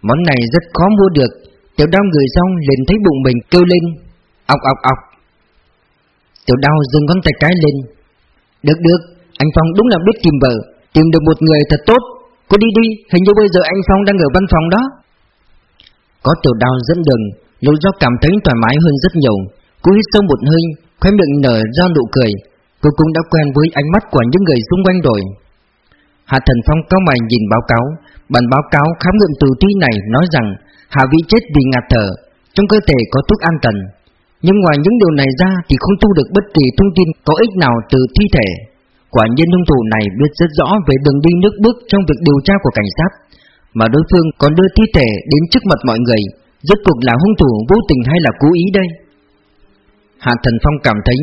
Món này rất khó mua được. Tiểu đao người xong liền thấy bụng mình kêu lên. Ọc ọc ọc. Tiểu đao dừng ngón tay cái lên. Được được. Anh Phong đúng là biết tìm vợ. Tìm được một người thật tốt. Cô đi đi. Hình như bây giờ anh Phong đang ở văn phòng đó. Có tiểu đao dẫn đường. Lục do cảm thấy thoải mái hơn rất nhiều. Cô hít sâu một hơi, Khóe miệng nở ra nụ cười. Cô cũng đã quen với ánh mắt của những người xung quanh rồi. Hạ Thần Phong cao mày nhìn báo cáo. Bản báo cáo khám nghiệm tử thi này nói rằng, Hạ Vĩ chết vì ngạt thở, Trong cơ thể có thuốc an thần. Nhưng ngoài những điều này ra thì không thu được bất kỳ thông tin có ích nào từ thi thể. Quả nhiên hung thủ này biết rất rõ về đường đi nước bước trong việc điều tra của cảnh sát. Mà đối phương còn đưa thi thể đến trước mặt mọi người, Rốt cuộc là hung thủ vô tình hay là cố ý đây? Hạ Thần Phong cảm thấy,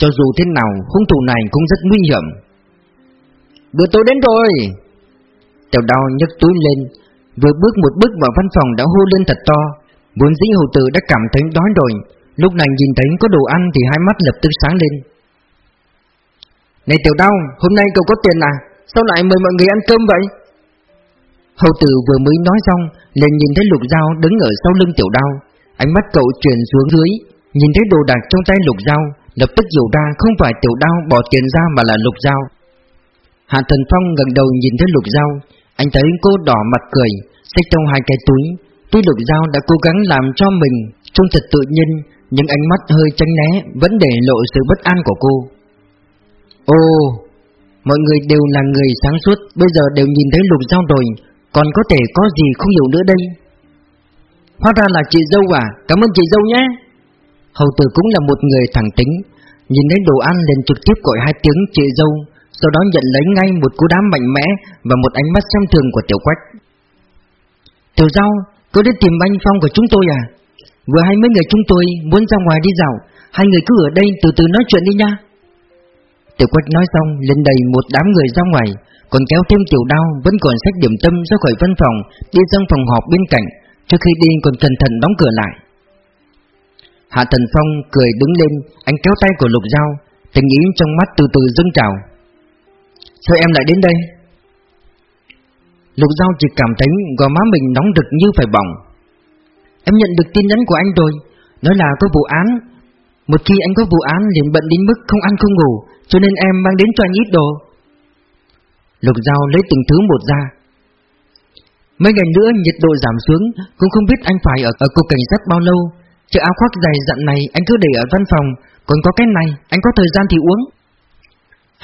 Cho dù thế nào, hung thủ này cũng rất nguy hiểm. Bữa tối đến rồi. Tiểu đau nhấc túi lên Vừa bước một bước vào văn phòng đã hô lên thật to. Vốn dĩ hầu tử đã cảm thấy đói rồi. Lúc này nhìn thấy có đồ ăn thì hai mắt lập tức sáng lên. Này tiểu đau, hôm nay cậu có tiền à? Sao lại mời mọi người ăn cơm vậy? Hầu tử vừa mới nói xong liền nhìn thấy lục dao đứng ở sau lưng tiểu đau. Ánh mắt cậu chuyển xuống dưới Nhìn thấy đồ đạc trong tay lục dao Lập tức hiểu ra không phải tiểu đau bỏ tiền ra mà là lục dao Hạ Thần Phong gần đầu nhìn thấy lục dao Anh thấy cô đỏ mặt cười Xách trong hai cái túi. Tuy lục dao đã cố gắng làm cho mình Trông thật tự nhiên Nhưng ánh mắt hơi tránh né Vẫn để lộ sự bất an của cô. Ô, Mọi người đều là người sáng suốt Bây giờ đều nhìn thấy lục dao rồi Còn có thể có gì không hiểu nữa đây? Hóa ra là chị dâu à Cảm ơn chị dâu nhé. Hầu tử cũng là một người thẳng tính Nhìn thấy đồ ăn liền trực tiếp gọi hai tiếng chị dâu. Sau đó nhận lấy ngay một cú đám mạnh mẽ Và một ánh mắt xem thường của tiểu quách. Tiểu Giao, Cô đến tìm anh Phong của chúng tôi à? Vừa hay mấy người chúng tôi muốn ra ngoài đi dạo Hai người cứ ở đây từ từ nói chuyện đi nha. Tiểu quách nói xong lên đầy một đám người ra ngoài Còn kéo thêm tiểu đao Vẫn còn sách điểm tâm ra khỏi văn phòng Đi sang phòng họp bên cạnh Trước khi đi còn cẩn thận đóng cửa lại. Hạ Thần Phong cười đứng lên Anh kéo tay của Lục Giao Tình ý trong mắt từ từ dâng trào. Sao em lại đến đây? Lục Giao chỉ cảm thấy gò má mình nóng rực như phải bỏng. Em nhận được tin nhắn của anh rồi. Nói là có vụ án. Một khi anh có vụ án liền bận đến mức không ăn không ngủ Cho nên em mang đến cho anh ít đồ. Lục Giao lấy từng thứ một ra. Mấy ngày nữa nhiệt độ giảm xuống Cũng không biết anh phải ở, ở cục cảnh sát bao lâu. Chiếc áo khoác dày dặn này anh cứ để ở văn phòng Còn có cái này anh có thời gian thì uống.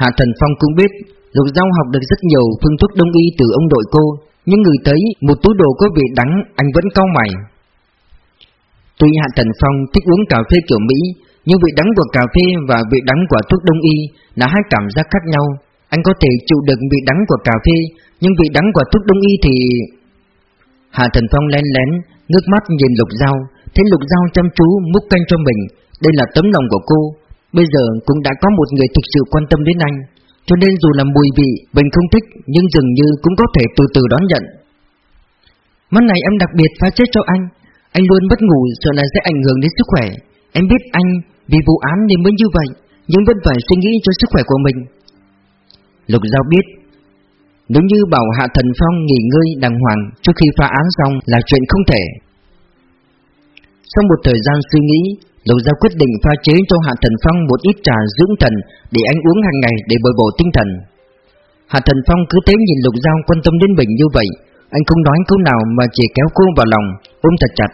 Hạ Thần Phong cũng biết Lục Giao học được rất nhiều phương thuốc đông y từ ông đội cô, Nhưng người thấy một túi đồ có vị đắng, Anh vẫn cau mày. Tuy Hạ Thần Phong thích uống cà phê kiểu Mỹ, Nhưng vị đắng của cà phê và vị đắng của thuốc đông y Là hai cảm giác khác nhau. Anh có thể chịu được vị đắng của cà phê, Nhưng vị đắng của thuốc đông y thì Hạ Thần Phong lén lén, Ngước mắt nhìn Lục Giao, Thấy Lục Giao chăm chú múc canh cho mình. Đây là tấm lòng của cô. Bây giờ cũng đã có một người thực sự quan tâm đến anh. Cho nên dù là mùi vị Mình không thích Nhưng dường như cũng có thể từ từ đón nhận. Món này em đặc biệt pha chết cho anh. Anh luôn mất ngủ sợ là sẽ ảnh hưởng đến sức khỏe. Em biết anh vì vụ án nên mới như vậy Nhưng vẫn phải suy nghĩ cho sức khỏe của mình. Lục Giao biết Nếu như bảo Hạ Thần Phong nghỉ ngơi đàng hoàng Trước khi phá án xong là chuyện không thể. Sau một thời gian suy nghĩ, Lục Giao quyết định pha chế cho Hạ Thần Phong một ít trà dưỡng thần để anh uống hàng ngày để bồi bổ tinh thần. Hạ Thần Phong cứ thế nhìn Lục Giao quan tâm đến mình như vậy, anh không nói câu nào mà chỉ kéo cô vào lòng, ôm thật chặt.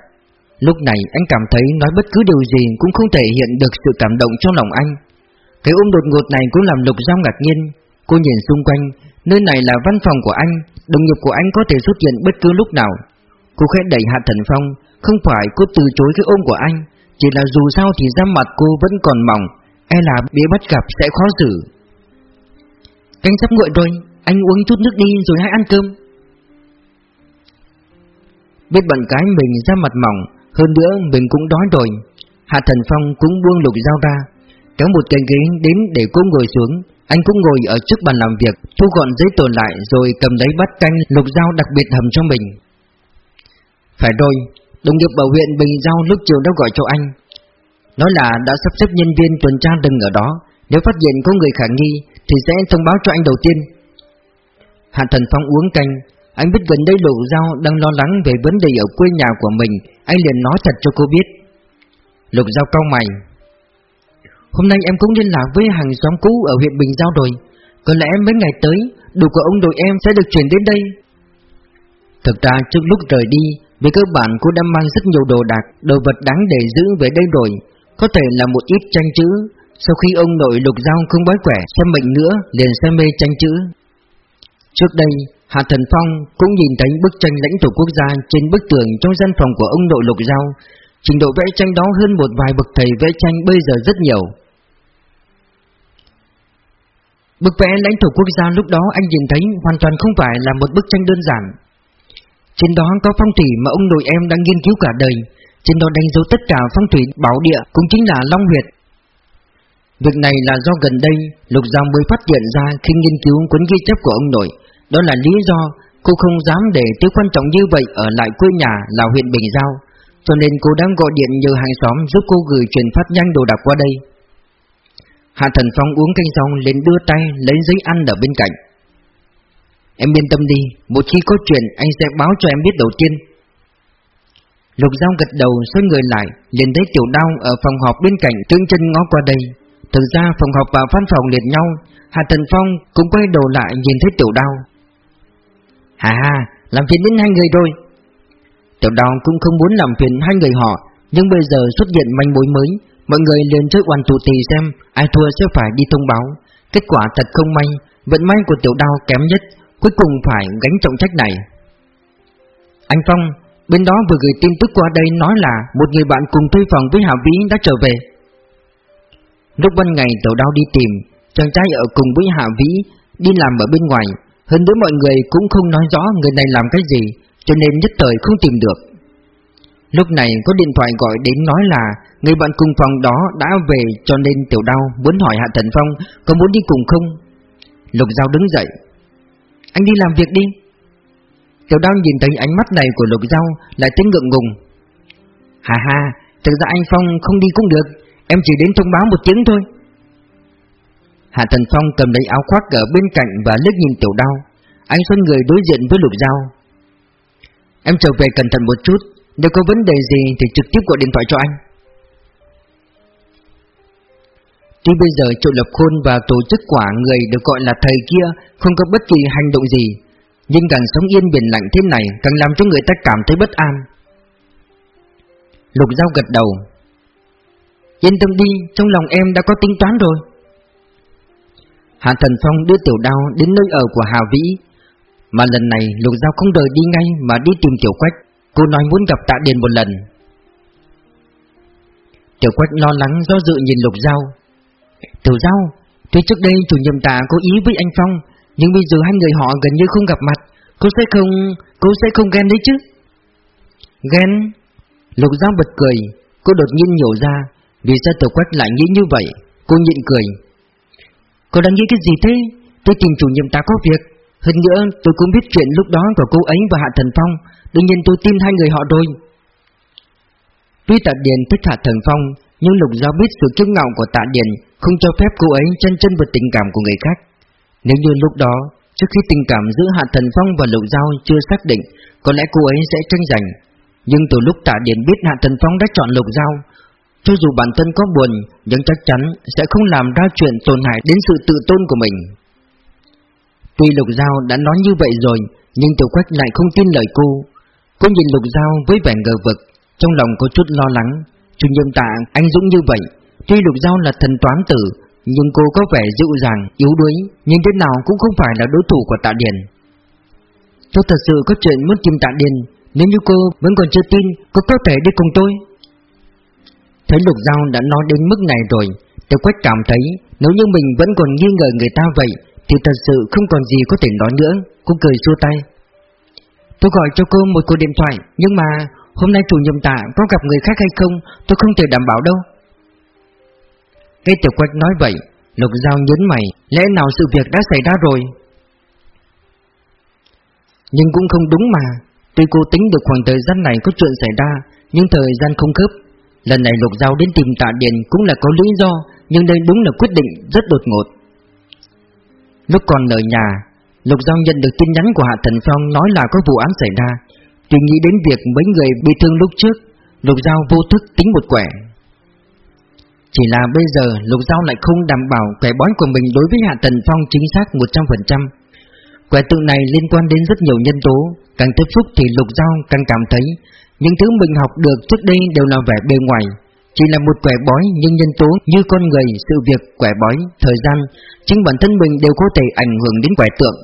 Lúc này anh cảm thấy nói bất cứ điều gì cũng không thể hiện được sự cảm động trong lòng anh. Cái ôm đột ngột này cũng làm Lục Giao ngạc nhiên. Cô nhìn xung quanh, nơi này là văn phòng của anh, đồng nghiệp của anh có thể xuất hiện bất cứ lúc nào. Cô khẽ đẩy Hạ Thần Phong, không phải cô từ chối cái ôm của anh chỉ là dù sao thì da mặt cô vẫn còn mỏng E là bị bắt gặp sẽ khó xử. Canh sắp nguội rồi, Anh uống chút nước đi rồi hãy ăn cơm. Biết bạn cái mình da mặt mỏng, Hơn nữa mình cũng đói rồi. Hạ Thần Phong cũng buông lục dao ra, Kéo một cái ghế đến để cô ngồi xuống. Anh cũng ngồi ở trước bàn làm việc, Thu gọn giấy tờ lại rồi cầm lấy bát canh lục dao đặc biệt hầm cho mình. Phải rồi Đồng nghiệp ở huyện Bình Giao lúc chiều đã gọi cho anh. Nói là đã sắp xếp nhân viên tuần tra đừng ở đó. Nếu phát hiện có người khả nghi, Thì sẽ thông báo cho anh đầu tiên. Hạ Thần Phong uống canh. Anh biết gần đây Lục Giao đang lo lắng về vấn đề ở quê nhà của mình. Anh liền nói thật cho cô biết. Lục Giao cau mày. Hôm nay em cũng liên lạc với hàng xóm cũ ở huyện Bình Giao rồi. Có lẽ mấy ngày tới đồ của ông đội em sẽ được chuyển đến đây. Thực ra trước lúc rời đi về cơ bản cô đã mang rất nhiều đồ đạc, Đồ vật đáng để giữ về đây rồi. Có thể là một ít tranh chữ. Sau khi ông nội lục giao không bói quẻ Xem bệnh nữa, liền xem mê tranh chữ. Trước đây Hạ Thần Phong cũng nhìn thấy bức tranh lãnh thổ quốc gia Trên bức tường trong gian phòng của ông nội lục giao Trình độ vẽ tranh đó hơn một vài bậc thầy vẽ tranh bây giờ rất nhiều. Bức vẽ lãnh thổ quốc gia lúc đó anh nhìn thấy hoàn toàn không phải là một bức tranh đơn giản trên đó có phong thủy mà ông nội em đang nghiên cứu cả đời. Trên đó đánh dấu tất cả phong thủy bảo địa cũng chính là Long Huyệt. Việc này là do gần đây, Lục Giao mới phát hiện ra khi nghiên cứu cuốn ghi chép của ông nội. Đó là lý do cô không dám để thứ quan trọng như vậy ở lại quê nhà là huyện Bình Giao. Cho nên cô đang gọi điện nhờ hàng xóm giúp cô gửi truyền phát nhanh đồ đạc qua đây. Hạ Thần Phong uống canh xong lên đưa tay lấy giấy ăn ở bên cạnh. Em yên tâm đi, một khi có chuyện anh sẽ báo cho em biết đầu tiên. Lục Giao gật đầu xoay người lại liền thấy Tiểu Đao ở phòng họp bên cạnh tương chân ngó qua đây. Thực ra phòng họp và văn phòng liền nhau Hà Tần Phong cũng quay đầu lại nhìn thấy Tiểu Đao. Hà hà, làm phiền đến hai người rồi. Tiểu Đao cũng không muốn làm phiền hai người họ Nhưng bây giờ xuất hiện manh mối mới Mọi người liền chơi quan tụ tì xem Ai thua sẽ phải đi thông báo. Kết quả thật không may Vận may của Tiểu Đao kém nhất. Cuối cùng phải gánh trọng trách này. Anh Phong, Bên đó vừa gửi tin tức qua đây nói là Một người bạn cùng thuê phòng với Hạ Vĩ đã trở về. Lúc ban ngày tàu đau đi tìm, Chàng trai ở cùng với Hạ Vĩ Đi làm ở bên ngoài. Hơn nữa mọi người cũng không nói rõ người này làm cái gì, Cho nên nhất thời không tìm được. Lúc này có điện thoại gọi đến nói là Người bạn cùng phòng đó đã về, cho nên tiểu đau muốn hỏi Hạ Thần Phong có muốn đi cùng không. Lục Giao đứng dậy anh đi làm việc đi. Tiểu đao nhìn thấy ánh mắt này của lục dao Lại tính ngượng ngùng. Hà hà Thực ra anh Phong không đi cũng được, Em chỉ đến thông báo một tiếng thôi. Hạ Thần Phong cầm lấy áo khoác ở bên cạnh Và liếc nhìn tiểu đao Anh xoay người đối diện với lục dao Em trở về cẩn thận một chút, Nếu có vấn đề gì thì trực tiếp gọi điện thoại cho anh. Tuy bây giờ Triệu Lập Khôn và tổ chức quả người được gọi là thầy kia không có bất kỳ hành động gì, nhưng càng sống yên biển lạnh thế này càng làm cho người ta cảm thấy bất an. Lục Giao gật đầu. Yên tâm đi, trong lòng em đã có tính toán rồi. Hạ Thần Phong đưa tiểu đao đến nơi ở của Hà Vĩ, mà lần này Lục Giao không đợi đi ngay mà đi tìm Tiểu Quách. Cô nói muốn gặp Tạ Điền một lần. Tiểu Quách lo lắng do dự nhìn Lục Giao, Tiểu Giao, tuy trước đây chủ nhiệm tạ có ý với anh Phong, nhưng bây giờ hai người họ gần như không gặp mặt, cô sẽ không, cô sẽ không ghen đấy chứ? Ghen? Lục Giao bật cười, cô đột nhiên nhổ ra, vì sao Tiểu Quách lại nghĩ như vậy, cô nhịn cười. Cô đang nghĩ cái gì thế? Tôi tìm chủ nhiệm tạ có việc, hơn nữa tôi cũng biết chuyện lúc đó của cô ấy và Hạ Thần Phong, đương nhiên tôi tin hai người họ rồi. Tuy Tạ Điền thích Hạ Thần Phong, nhưng Lục Giao biết sự kiêu ngạo của Tạ Điền không cho phép cô ấy chân chân vào tình cảm của người khác. Nếu như lúc đó, trước khi tình cảm giữa Hạ Thần Phong và Lục Giao chưa xác định, có lẽ cô ấy sẽ tranh giành. Nhưng từ lúc Tạ Điền biết Hạ Thần Phong đã chọn Lục Giao, cho dù bản thân có buồn, nhưng chắc chắn sẽ không làm ra chuyện tổn hại đến sự tự tôn của mình. Tuy Lục Giao đã nói như vậy rồi, nhưng Tiểu Quách lại không tin lời cô. Cô nhìn Lục Giao với vẻ ngờ vực, trong lòng có chút lo lắng, Chủ nhiệm tạ anh Dũng như vậy Tuy Lục Giao là thần toán tử Nhưng cô có vẻ dịu dàng, yếu đuối Nhưng thế nào cũng không phải là đối thủ của tạ Điền. Tôi thật sự có chuyện muốn tìm tạ Điền Nếu như cô vẫn còn chưa tin Cô có thể đi cùng tôi. Thấy Lục Giao đã nói đến mức này rồi Tôi quách cảm thấy Nếu như mình vẫn còn nghi ngờ người ta vậy Thì thật sự không còn gì có thể nói nữa Cô cười xua tay. Tôi gọi cho cô một cuộc điện thoại Nhưng mà Hôm nay chủ nhiệm tạ có gặp người khác hay không Tôi không thể đảm bảo đâu. Cây tiểu quách nói vậy, Lục Giao nhấn mày, Lẽ nào sự việc đã xảy ra rồi? Nhưng cũng không đúng mà, Tuy cô tính được khoảng thời gian này có chuyện xảy ra, Nhưng thời gian không khớp. Lần này Lục Giao đến tìm tạ Điền cũng là có lý do, Nhưng đây đúng là quyết định rất đột ngột. Lúc còn ở nhà, Lục Giao nhận được tin nhắn của Hạ Thần Phong nói là có vụ án xảy ra. Tuy nghĩ đến việc mấy người bị thương lúc trước, Lục Giao vô thức tính một quẻ. Chỉ là bây giờ Lục Giao lại không đảm bảo quẻ bói của mình đối với Hạ tần Phong chính xác 100% Quẻ tượng này liên quan đến rất nhiều nhân tố. Càng tiếp xúc thì Lục Giao càng cảm thấy Những thứ mình học được trước đây đều là vẻ bề ngoài. Chỉ là một quẻ bói nhưng nhân tố như con người, sự việc, quẻ bói, thời gian Chính bản thân mình đều có thể ảnh hưởng đến quẻ tượng.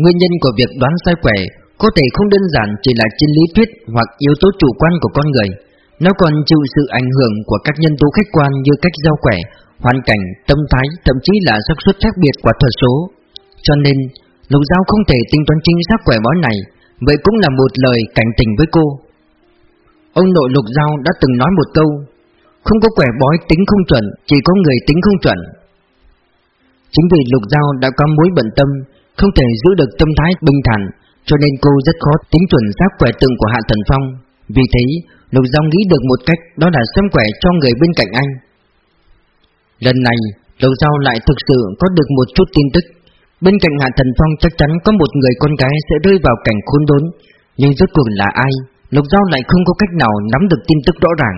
Nguyên nhân của việc đoán sai quẻ có thể không đơn giản chỉ là trên lý thuyết hoặc yếu tố chủ quan của con người. Nó còn chịu sự ảnh hưởng của các nhân tố khách quan như cách giao quẻ, hoàn cảnh, tâm thái, thậm chí là xác suất khác biệt của thuật số. Cho nên, Lục Giao không thể tính toán chính xác quẻ bói này, vậy cũng là một lời cảnh tình với cô. Ông nội Lục Giao đã từng nói một câu, không có quẻ bói tính không chuẩn, chỉ có người tính không chuẩn. Chính vì Lục Giao đã có mối bận tâm, không thể giữ được tâm thái bình thản, cho nên cô rất khó tính chuẩn xác quẻ tượng của Hạ Thần Phong. Vì thế, Lục Giao nghĩ được một cách đó là xem quẻ cho người bên cạnh anh. Lần này, Lục Giao lại thực sự có được một chút tin tức. Bên cạnh Hạ Thần Phong chắc chắn có một người con gái sẽ rơi vào cảnh khốn đốn, nhưng rốt cuộc là ai? Lục Giao lại không có cách nào nắm được tin tức rõ ràng.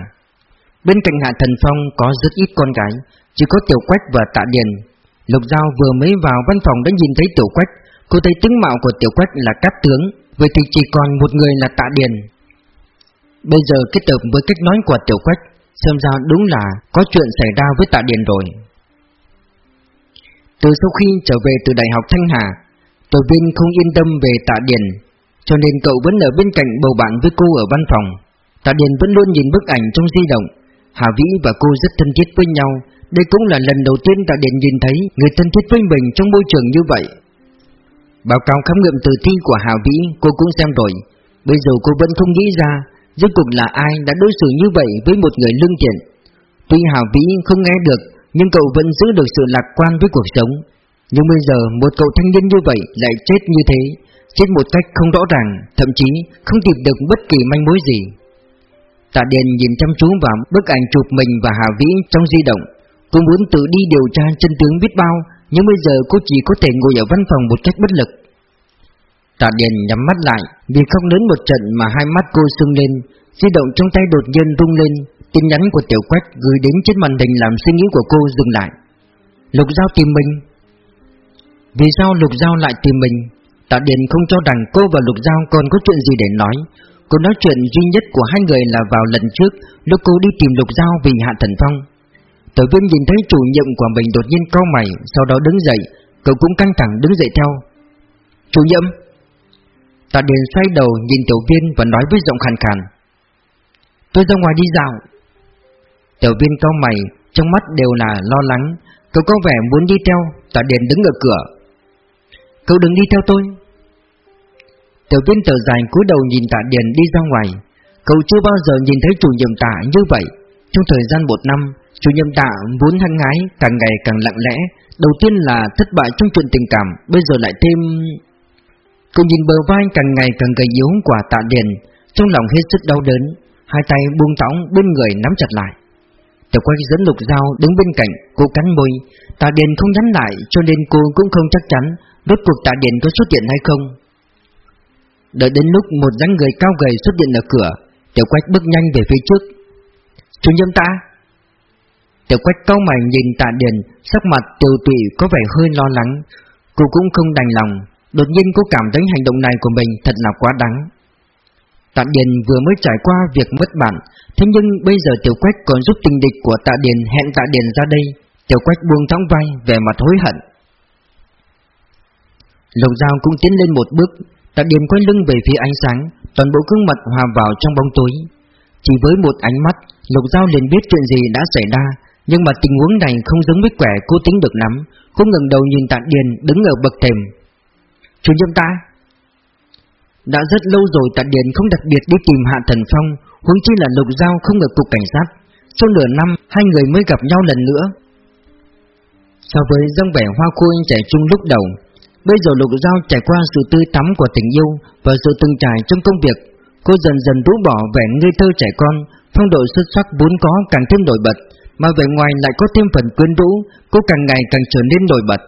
Bên cạnh Hạ Thần Phong có rất ít con gái, chỉ có Tiểu Quách và Tạ Điền. Lục Giao vừa mới vào văn phòng đã nhìn thấy Tiểu Quách, Cô thấy tướng mạo của Tiểu Quách là cát tướng Vậy thì chỉ còn một người là tạ điền Bây giờ kết hợp với cách nói của Tiểu Quách, Xem ra đúng là có chuyện xảy ra với tạ điền rồi. Từ sau khi trở về từ Đại học Thanh Hà Tổ viên không yên tâm về tạ điền, Cho nên cậu vẫn ở bên cạnh bầu bạn với cô ở văn phòng. Tạ điền vẫn luôn nhìn bức ảnh trong di động. Hà Vĩ và cô rất thân thiết với nhau. Đây cũng là lần đầu tiên Tạ Điền nhìn thấy người thân thiết với mình trong môi trường như vậy. Báo cáo khám nghiệm tử thi của Hà Vĩ, cô cũng xem rồi. Bây giờ cô vẫn không nghĩ ra Rốt cuộc là ai đã đối xử như vậy với một người lương thiện? Tuy Hà Vĩ không nghe được, Nhưng cậu vẫn giữ được sự lạc quan với cuộc sống. Nhưng bây giờ một cậu thanh niên như vậy lại chết như thế, Chết một cách không rõ ràng, Thậm chí không tìm được bất kỳ manh mối gì. Tạ Điền nhìn chăm chú vào bức ảnh chụp mình và Hà Vĩ trong di động. Cô muốn tự đi điều tra chân tướng biết bao, nhưng bây giờ cô chỉ có thể ngồi ở văn phòng một cách bất lực. Tạ Điền nhắm mắt lại, Vì không lớn một trận mà hai mắt cô sưng lên. Di động trong tay đột nhiên rung lên, Tin nhắn của Tiểu Quách gửi đến trên màn hình làm suy nghĩ của cô dừng lại. Lục Giao tìm mình. Vì sao Lục Giao lại tìm mình? Tạ Điền không cho rằng cô và Lục Giao còn có chuyện gì để nói. Cô nói chuyện duy nhất của hai người là vào lần trước, Lúc cô đi tìm Lục Giao vì Hạ Thần Phong. Tử viên nhìn thấy chủ nhiệm của mình đột nhiên cau mày, Sau đó đứng dậy, Cậu cũng căng thẳng đứng dậy theo. Chủ nhiệm Tạ Điền xoay đầu nhìn tiểu viên và nói với giọng khàn khàn. Tôi ra ngoài đi dạo. Tiểu viên cau mày, Trong mắt đều là lo lắng. Cậu có vẻ muốn đi theo, Tạ Điền đứng ở cửa. Cậu đừng đi theo tôi. Tiểu viên thở dài, cúi đầu nhìn Tạ Điền đi ra ngoài. Cậu chưa bao giờ nhìn thấy chủ nhiệm tạ như vậy. Trong thời gian một năm, Chủ nhiệm tạ vốn hăng hái, càng ngày càng lặng lẽ. Đầu tiên là thất bại trong chuyện tình cảm, Bây giờ lại thêm Cô nhìn bờ vai càng ngày càng gầy yếu của tạ điền, Trong lòng hết sức đau đớn, Hai tay buông thõng bên người nắm chặt lại. Tiểu quay dẫn lục dao đứng bên cạnh Cô cắn môi. Tạ điền không nhắn lại, cho nên cô cũng không chắc chắn Rốt cuộc tạ điền có xuất hiện hay không. Đợi đến lúc một dáng người cao gầy xuất hiện ở cửa, Tiểu quách bước nhanh về phía trước. Chủ nhân ta. Tiểu quách cao mày nhìn tạ điền, Sắc mặt tiêu tụy có vẻ hơi lo lắng. Cô cũng không đành lòng Đột nhiên cô cảm thấy hành động này của mình thật là quá đáng. Tạ Điền vừa mới trải qua việc mất bạn, Thế nhưng bây giờ Tiểu Quách còn giúp tình địch của Tạ Điền hẹn Tạ Điền ra đây. Tiểu Quách buông thõng vai, vẻ mặt hối hận. Lục Giao cũng tiến lên một bước, Tạ Điền quay lưng về phía ánh sáng, Toàn bộ gương mặt hòa vào trong bóng tối. Chỉ với một ánh mắt, Lục Giao liền biết chuyện gì đã xảy ra, nhưng mà tình huống này không giống với quẻ cô tính được lắm. Cô ngừng đầu nhìn Tạ Điền đứng ở bậc thềm Chủ nhiệm ta. Đã rất lâu rồi Tạ Điền không đặc biệt đi tìm Hạ Thần Phong Huống chi là Lục Giao không ở cục cảnh sát. Sau nửa năm hai người mới gặp nhau lần nữa. So với dâng vẻ hoa khôi trẻ trung lúc đầu Bây giờ Lục Giao trải qua sự tươi tắm của tình yêu Và sự từng trải trong công việc Cô dần dần rũ bỏ vẻ ngây thơ trẻ con Phong độ xuất sắc vốn có càng thêm nổi bật mà vẻ ngoài lại có thêm phần quyến rũ, cô càng ngày càng trở nên nổi bật.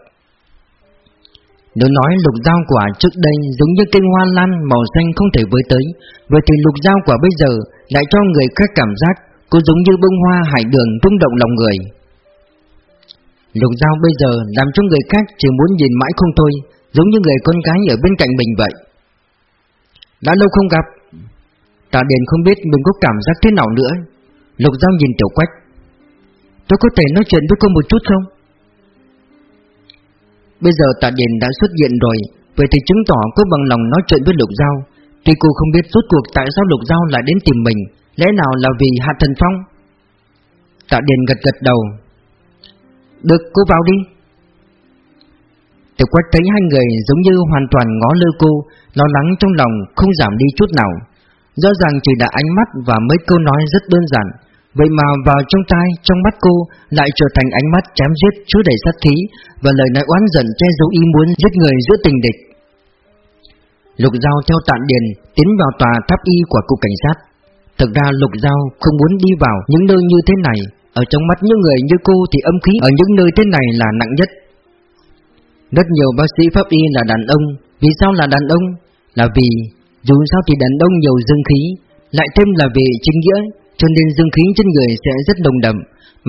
Nếu nói lục dao quả trước đây giống như cây hoa lan màu xanh không thể với tới, Vậy thì lục dao quả bây giờ lại cho người khác cảm giác Cô giống như bông hoa hải đường rung động lòng người. Lục dao bây giờ làm cho người khác chỉ muốn nhìn mãi không thôi, Giống như người con gái ở bên cạnh mình vậy. Đã lâu không gặp Tạ Điền không biết mình có cảm giác thế nào nữa. Lục dao nhìn tiểu quách. Tôi có thể nói chuyện với cô một chút không? Bây giờ tạ Điền đã xuất hiện rồi, Vậy thì chứng tỏ cô bằng lòng nói chuyện với Lục Giao. Tuy cô không biết rốt cuộc tại sao Lục Giao lại đến tìm mình, Lẽ nào là vì Hạ Thần Phong? Tạ Điền gật gật đầu. Được, cô vào đi. Tiểu quách thấy hai người giống như hoàn toàn ngó lơ cô, Lo lắng trong lòng không giảm đi chút nào. Rõ ràng chỉ là ánh mắt và mấy câu nói rất đơn giản. Vậy mà vào trong tai, trong mắt cô lại trở thành ánh mắt chém giết chứa đầy sát khí và lời nói oán giận che giấu ý muốn giết người giữa tình địch. Lục Giao theo tạn điền tiến vào tòa tháp y của cục cảnh sát. Thực ra Lục Giao không muốn đi vào những nơi như thế này. Ở trong mắt những người như cô thì âm khí ở những nơi thế này là nặng nhất. Rất nhiều bác sĩ pháp y là đàn ông. Vì sao là đàn ông? Là vì dù sao thì đàn ông nhiều dương khí, lại thêm là vì chính nghĩa cho nên dương khí trên người sẽ rất nồng đậm,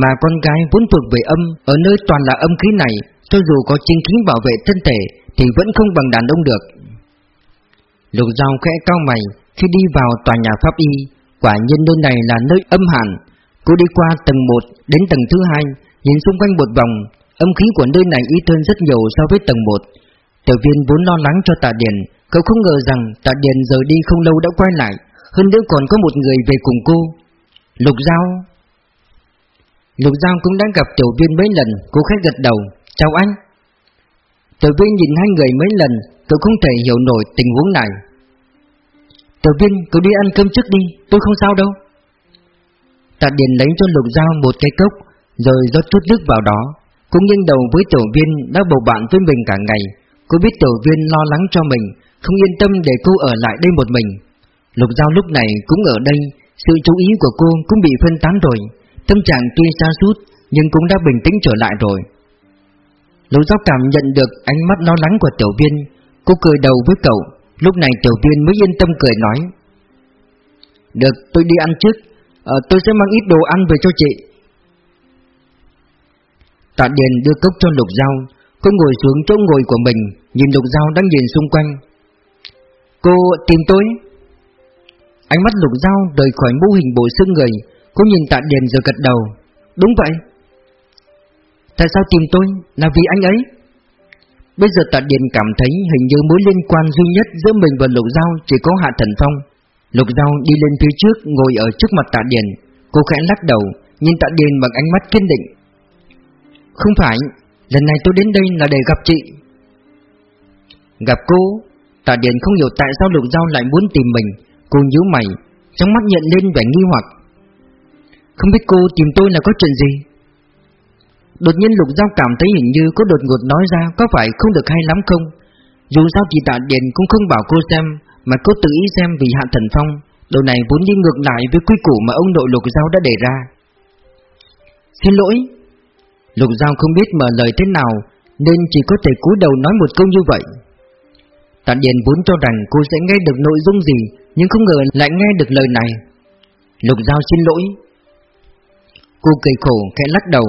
mà con gái vốn thuộc về âm, ở nơi toàn là âm khí này, cho dù có chính khí bảo vệ thân thể thì vẫn không bằng đàn ông được. Lục Giao khẽ cao mày khi đi vào tòa nhà pháp y, quả nhiên nơi này là nơi âm hàn. Cô đi qua tầng 1 đến tầng thứ hai, nhìn xung quanh một vòng, âm khí của nơi này ít hơn rất nhiều so với tầng 1. Tiểu viên vốn lo lắng cho Tạ Điền, cậu không ngờ rằng Tạ Điền rời đi không lâu đã quay lại, hơn nữa còn có một người về cùng cô. Lục Giao. Lục Giao cũng đã gặp tiểu viên mấy lần, Cô khách gật đầu, Chào anh. Tiểu viên nhìn hai người mấy lần Cậu không thể hiểu nổi tình huống này. Tiểu viên, cậu đi ăn cơm trước đi, Tôi không sao đâu. Tạ Điền lấy cho Lục Giao một cái cốc, Rồi rót chút nước vào đó. Cũng nghiêng đầu với tiểu viên đã bầu bạn với mình cả ngày. Cô biết tiểu viên lo lắng cho mình, Không yên tâm để cô ở lại đây một mình. Lục Giao lúc này cũng ở đây sự chú ý của cô cũng bị phân tán rồi. Tâm trạng tuy xa sút Nhưng cũng đã bình tĩnh trở lại rồi. Lục giáo cảm nhận được ánh mắt lo lắng của tiểu viên. Cô cười đầu với cậu. Lúc này tiểu viên mới yên tâm cười nói. Được tôi đi ăn trước. Ờ, Tôi sẽ mang ít đồ ăn về cho chị. Tạ Điền đưa cốc cho Lục Giao. Cô ngồi xuống chỗ ngồi của mình Nhìn Lục Giao đang nhìn xung quanh. Cô tìm tôi. Ánh mắt lục dao rời khỏi mô hình bộ xương người, Cô nhìn tạ điền rồi gật đầu. Đúng vậy. Tại sao tìm tôi? Là vì anh ấy. Bây giờ tạ điền cảm thấy hình như mối liên quan duy nhất giữa mình và lục dao chỉ có hạ thần phong. Lục dao đi lên phía trước, ngồi ở trước mặt tạ điền. Cô khẽ lắc đầu, Nhìn tạ điền bằng ánh mắt kiên định. Không phải, Lần này tôi đến đây là để gặp chị. Gặp cô, Tạ Điền không hiểu tại sao Lục Giao lại muốn tìm mình. Cô nhíu mày, Trong mắt nhận lên vẻ nghi hoặc. Không biết cô tìm tôi là có chuyện gì? Đột nhiên Lục Giao cảm thấy hình như có đột ngột nói ra Có phải không được hay lắm không? Dù sao thì tạ điện cũng không bảo cô xem, Mà cô tự ý xem vì Hạ Thần Phong. Điều này vốn đi ngược lại với quy củ mà ông nội Lục Giao đã đề ra. Xin lỗi. Lục Giao không biết mở lời thế nào, Nên chỉ có thể cúi đầu nói một câu như vậy. Tạ Điền vốn cho rằng cô sẽ nghe được nội dung gì nhưng không ngờ lại nghe được lời này. Lục Giao xin lỗi. Cô cười khổ, khẽ lắc đầu.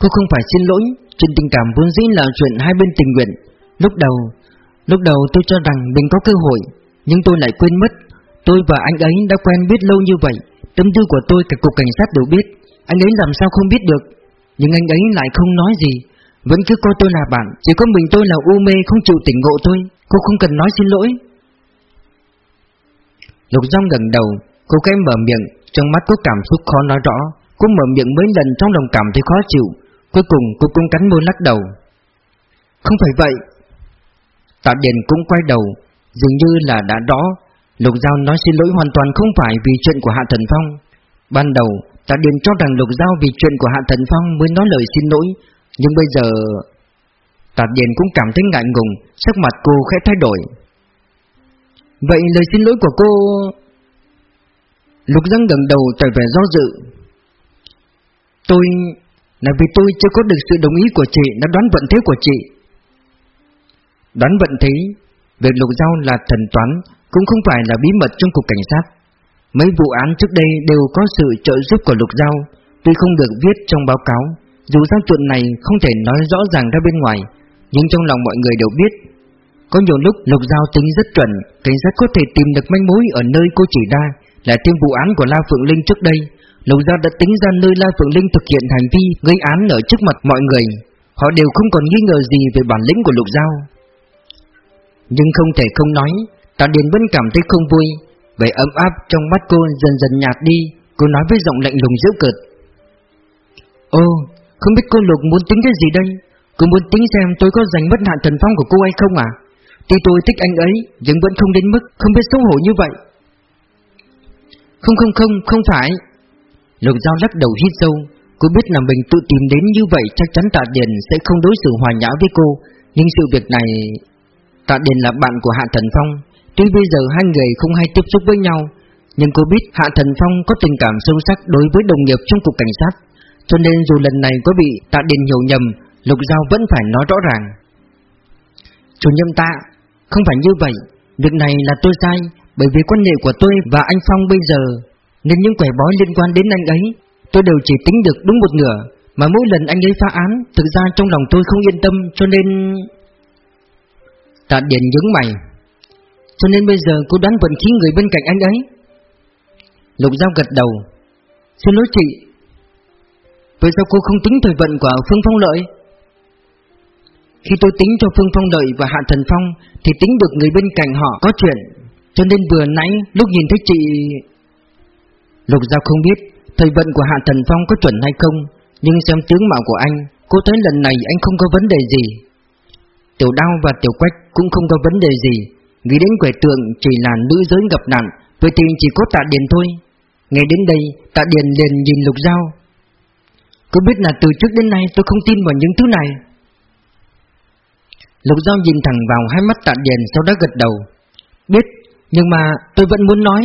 Cô không phải xin lỗi, Chuyện tình cảm vốn dĩ là chuyện hai bên tình nguyện. Lúc đầu Lúc đầu tôi cho rằng mình có cơ hội, Nhưng tôi lại quên mất. Tôi và anh ấy đã quen biết lâu như vậy. Tâm tư của tôi cả cục cảnh sát đều biết. Anh ấy làm sao không biết được. Nhưng anh ấy lại không nói gì. Vẫn cứ coi tôi là bạn, Chỉ có mình tôi là u mê không chịu tỉnh ngộ thôi. Cô không cần nói xin lỗi. Lục Dung gần đầu, Cô cái mở miệng, Trong mắt có cảm xúc khó nói rõ. Cô mở miệng mấy lần trong lòng cảm thấy khó chịu. Cuối cùng cô cũng cắn môi lắc đầu. Không phải vậy. Tạ Điền cũng quay đầu, Dường như là đã rõ. Lục Giao nói xin lỗi hoàn toàn không phải vì chuyện của Hạ Thần Phong. Ban đầu, Tạ Điền cho rằng Lục Giao vì chuyện của Hạ Thần Phong mới nói lời xin lỗi. Nhưng bây giờ, Tạ Điền cũng cảm thấy ngại ngùng, Sắc mặt cô khẽ thay đổi. Vậy lời xin lỗi của cô Lục Giang gần đầu tỏ vẻ do dự. Tôi Là vì tôi chưa có được sự đồng ý của chị, Đã đoán vận thế của chị. Đoán vận thế, Việc lục giao là thần toán Cũng không phải là bí mật trong cục cảnh sát. Mấy vụ án trước đây đều có sự trợ giúp của lục giao Tuy không được viết trong báo cáo. Dù sao chuyện này không thể nói rõ ràng ra bên ngoài, Nhưng trong lòng mọi người đều biết có nhiều lúc lục giao tính rất chuẩn Cảnh sát có thể tìm được manh mối ở nơi cô chỉ ra Là thêm vụ án của La Phượng Linh trước đây. Lục giao đã tính ra nơi La Phượng Linh thực hiện hành vi gây án ở trước mặt mọi người. Họ đều không còn nghi ngờ gì về bản lĩnh của lục giao. Nhưng không thể không nói Tạ Điền vẫn cảm thấy không vui. Vẻ ấm áp trong mắt cô dần dần nhạt đi. Cô nói với giọng lạnh lùng dữ cợt. Ô, không biết cô Lục muốn tính cái gì đây? Cô muốn tính xem tôi có giành mất hạn thần phong của cô hay không à? Tuy tôi thích anh ấy Nhưng vẫn không đến mức không biết xấu hổ như vậy. Không không không, không phải. Lục Giao lắc đầu hít sâu. Cô biết là mình tự tìm đến như vậy Chắc chắn Tạ Điền sẽ không đối xử hòa nhã với cô. Nhưng sự việc này Tạ Điền là bạn của Hạ Thần Phong. Tuy bây giờ hai người không hay tiếp xúc với nhau Nhưng cô biết Hạ Thần Phong có tình cảm sâu sắc đối với đồng nghiệp trong cục cảnh sát. Cho nên dù lần này có bị Tạ Điền hiểu nhầm Lục Giao vẫn phải nói rõ ràng. Chủ nhiệm tạ không phải như vậy, Việc này là tôi sai, Bởi vì quan hệ của tôi và anh Phong bây giờ, Nên những quẻ bói liên quan đến anh ấy, Tôi đều chỉ tính được đúng một nửa, Mà mỗi lần anh ấy phá án, Thực ra trong lòng tôi không yên tâm, Cho nên... Tạ Điền nhướng mày. Cho nên bây giờ cô đoán vận khí người bên cạnh anh ấy. Lục Giao gật đầu. Xin lỗi chị. Vậy sao cô không tính thời vận của Phương Phong Lợi? Khi tôi tính cho Phương Phong đợi và Hạ Thần Phong Thì tính được người bên cạnh họ có chuyện. Cho nên vừa nãy lúc nhìn thấy chị Lục Giao không biết Thời vận của Hạ Thần Phong có chuẩn hay không Nhưng xem tướng mạo của anh Cô thấy lần này anh không có vấn đề gì. Tiểu Đao và Tiểu Quách cũng không có vấn đề gì. Nghĩ đến quẻ tượng chỉ là nữ giới gặp nạn Vậy thì chỉ có tạ điền thôi. Ngày đến đây tạ điền liền nhìn lục giao, Cô biết là từ trước đến nay tôi không tin vào những thứ này. Lục giao nhìn thẳng vào hai mắt tạ điền sau đó gật đầu. Biết, Nhưng mà tôi vẫn muốn nói